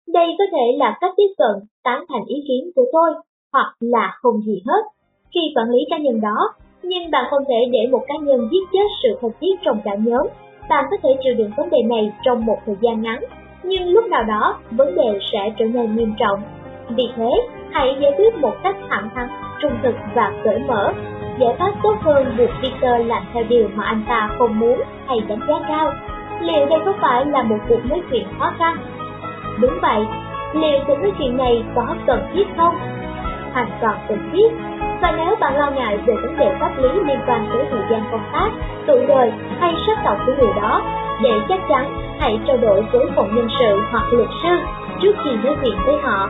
Đây có thể là cách tiếp cận tán thành ý kiến của tôi, hoặc là không gì hết. Khi quản lý cá nhân đó, nhưng bạn không thể để một cá nhân giết chết sự thân thiết trong cả nhóm. Bạn có thể chịu đựng vấn đề này trong một thời gian ngắn, nhưng lúc nào đó vấn đề sẽ trở nên nghiêm trọng. Vì thế, hãy giải quyết một cách thẳng thắn, trung thực và cởi mở. Giải pháp tốt hơn buộc Peter làm theo điều mà anh ta không muốn hay đánh giá cao. Liệu đây có phải là một cuộc nói chuyện khó khăn? Đúng vậy, liệu cuộc nói chuyện này có cần thiết không? Hoàn toàn cần thiết và nếu bạn lo ngại về vấn đề pháp lý liên quan tới thời gian công tác, tuổi đời hay sắc tộc của người đó, để chắc chắn hãy trao đổi với phòng nhân sự hoặc luật sư trước khi nói chuyện với họ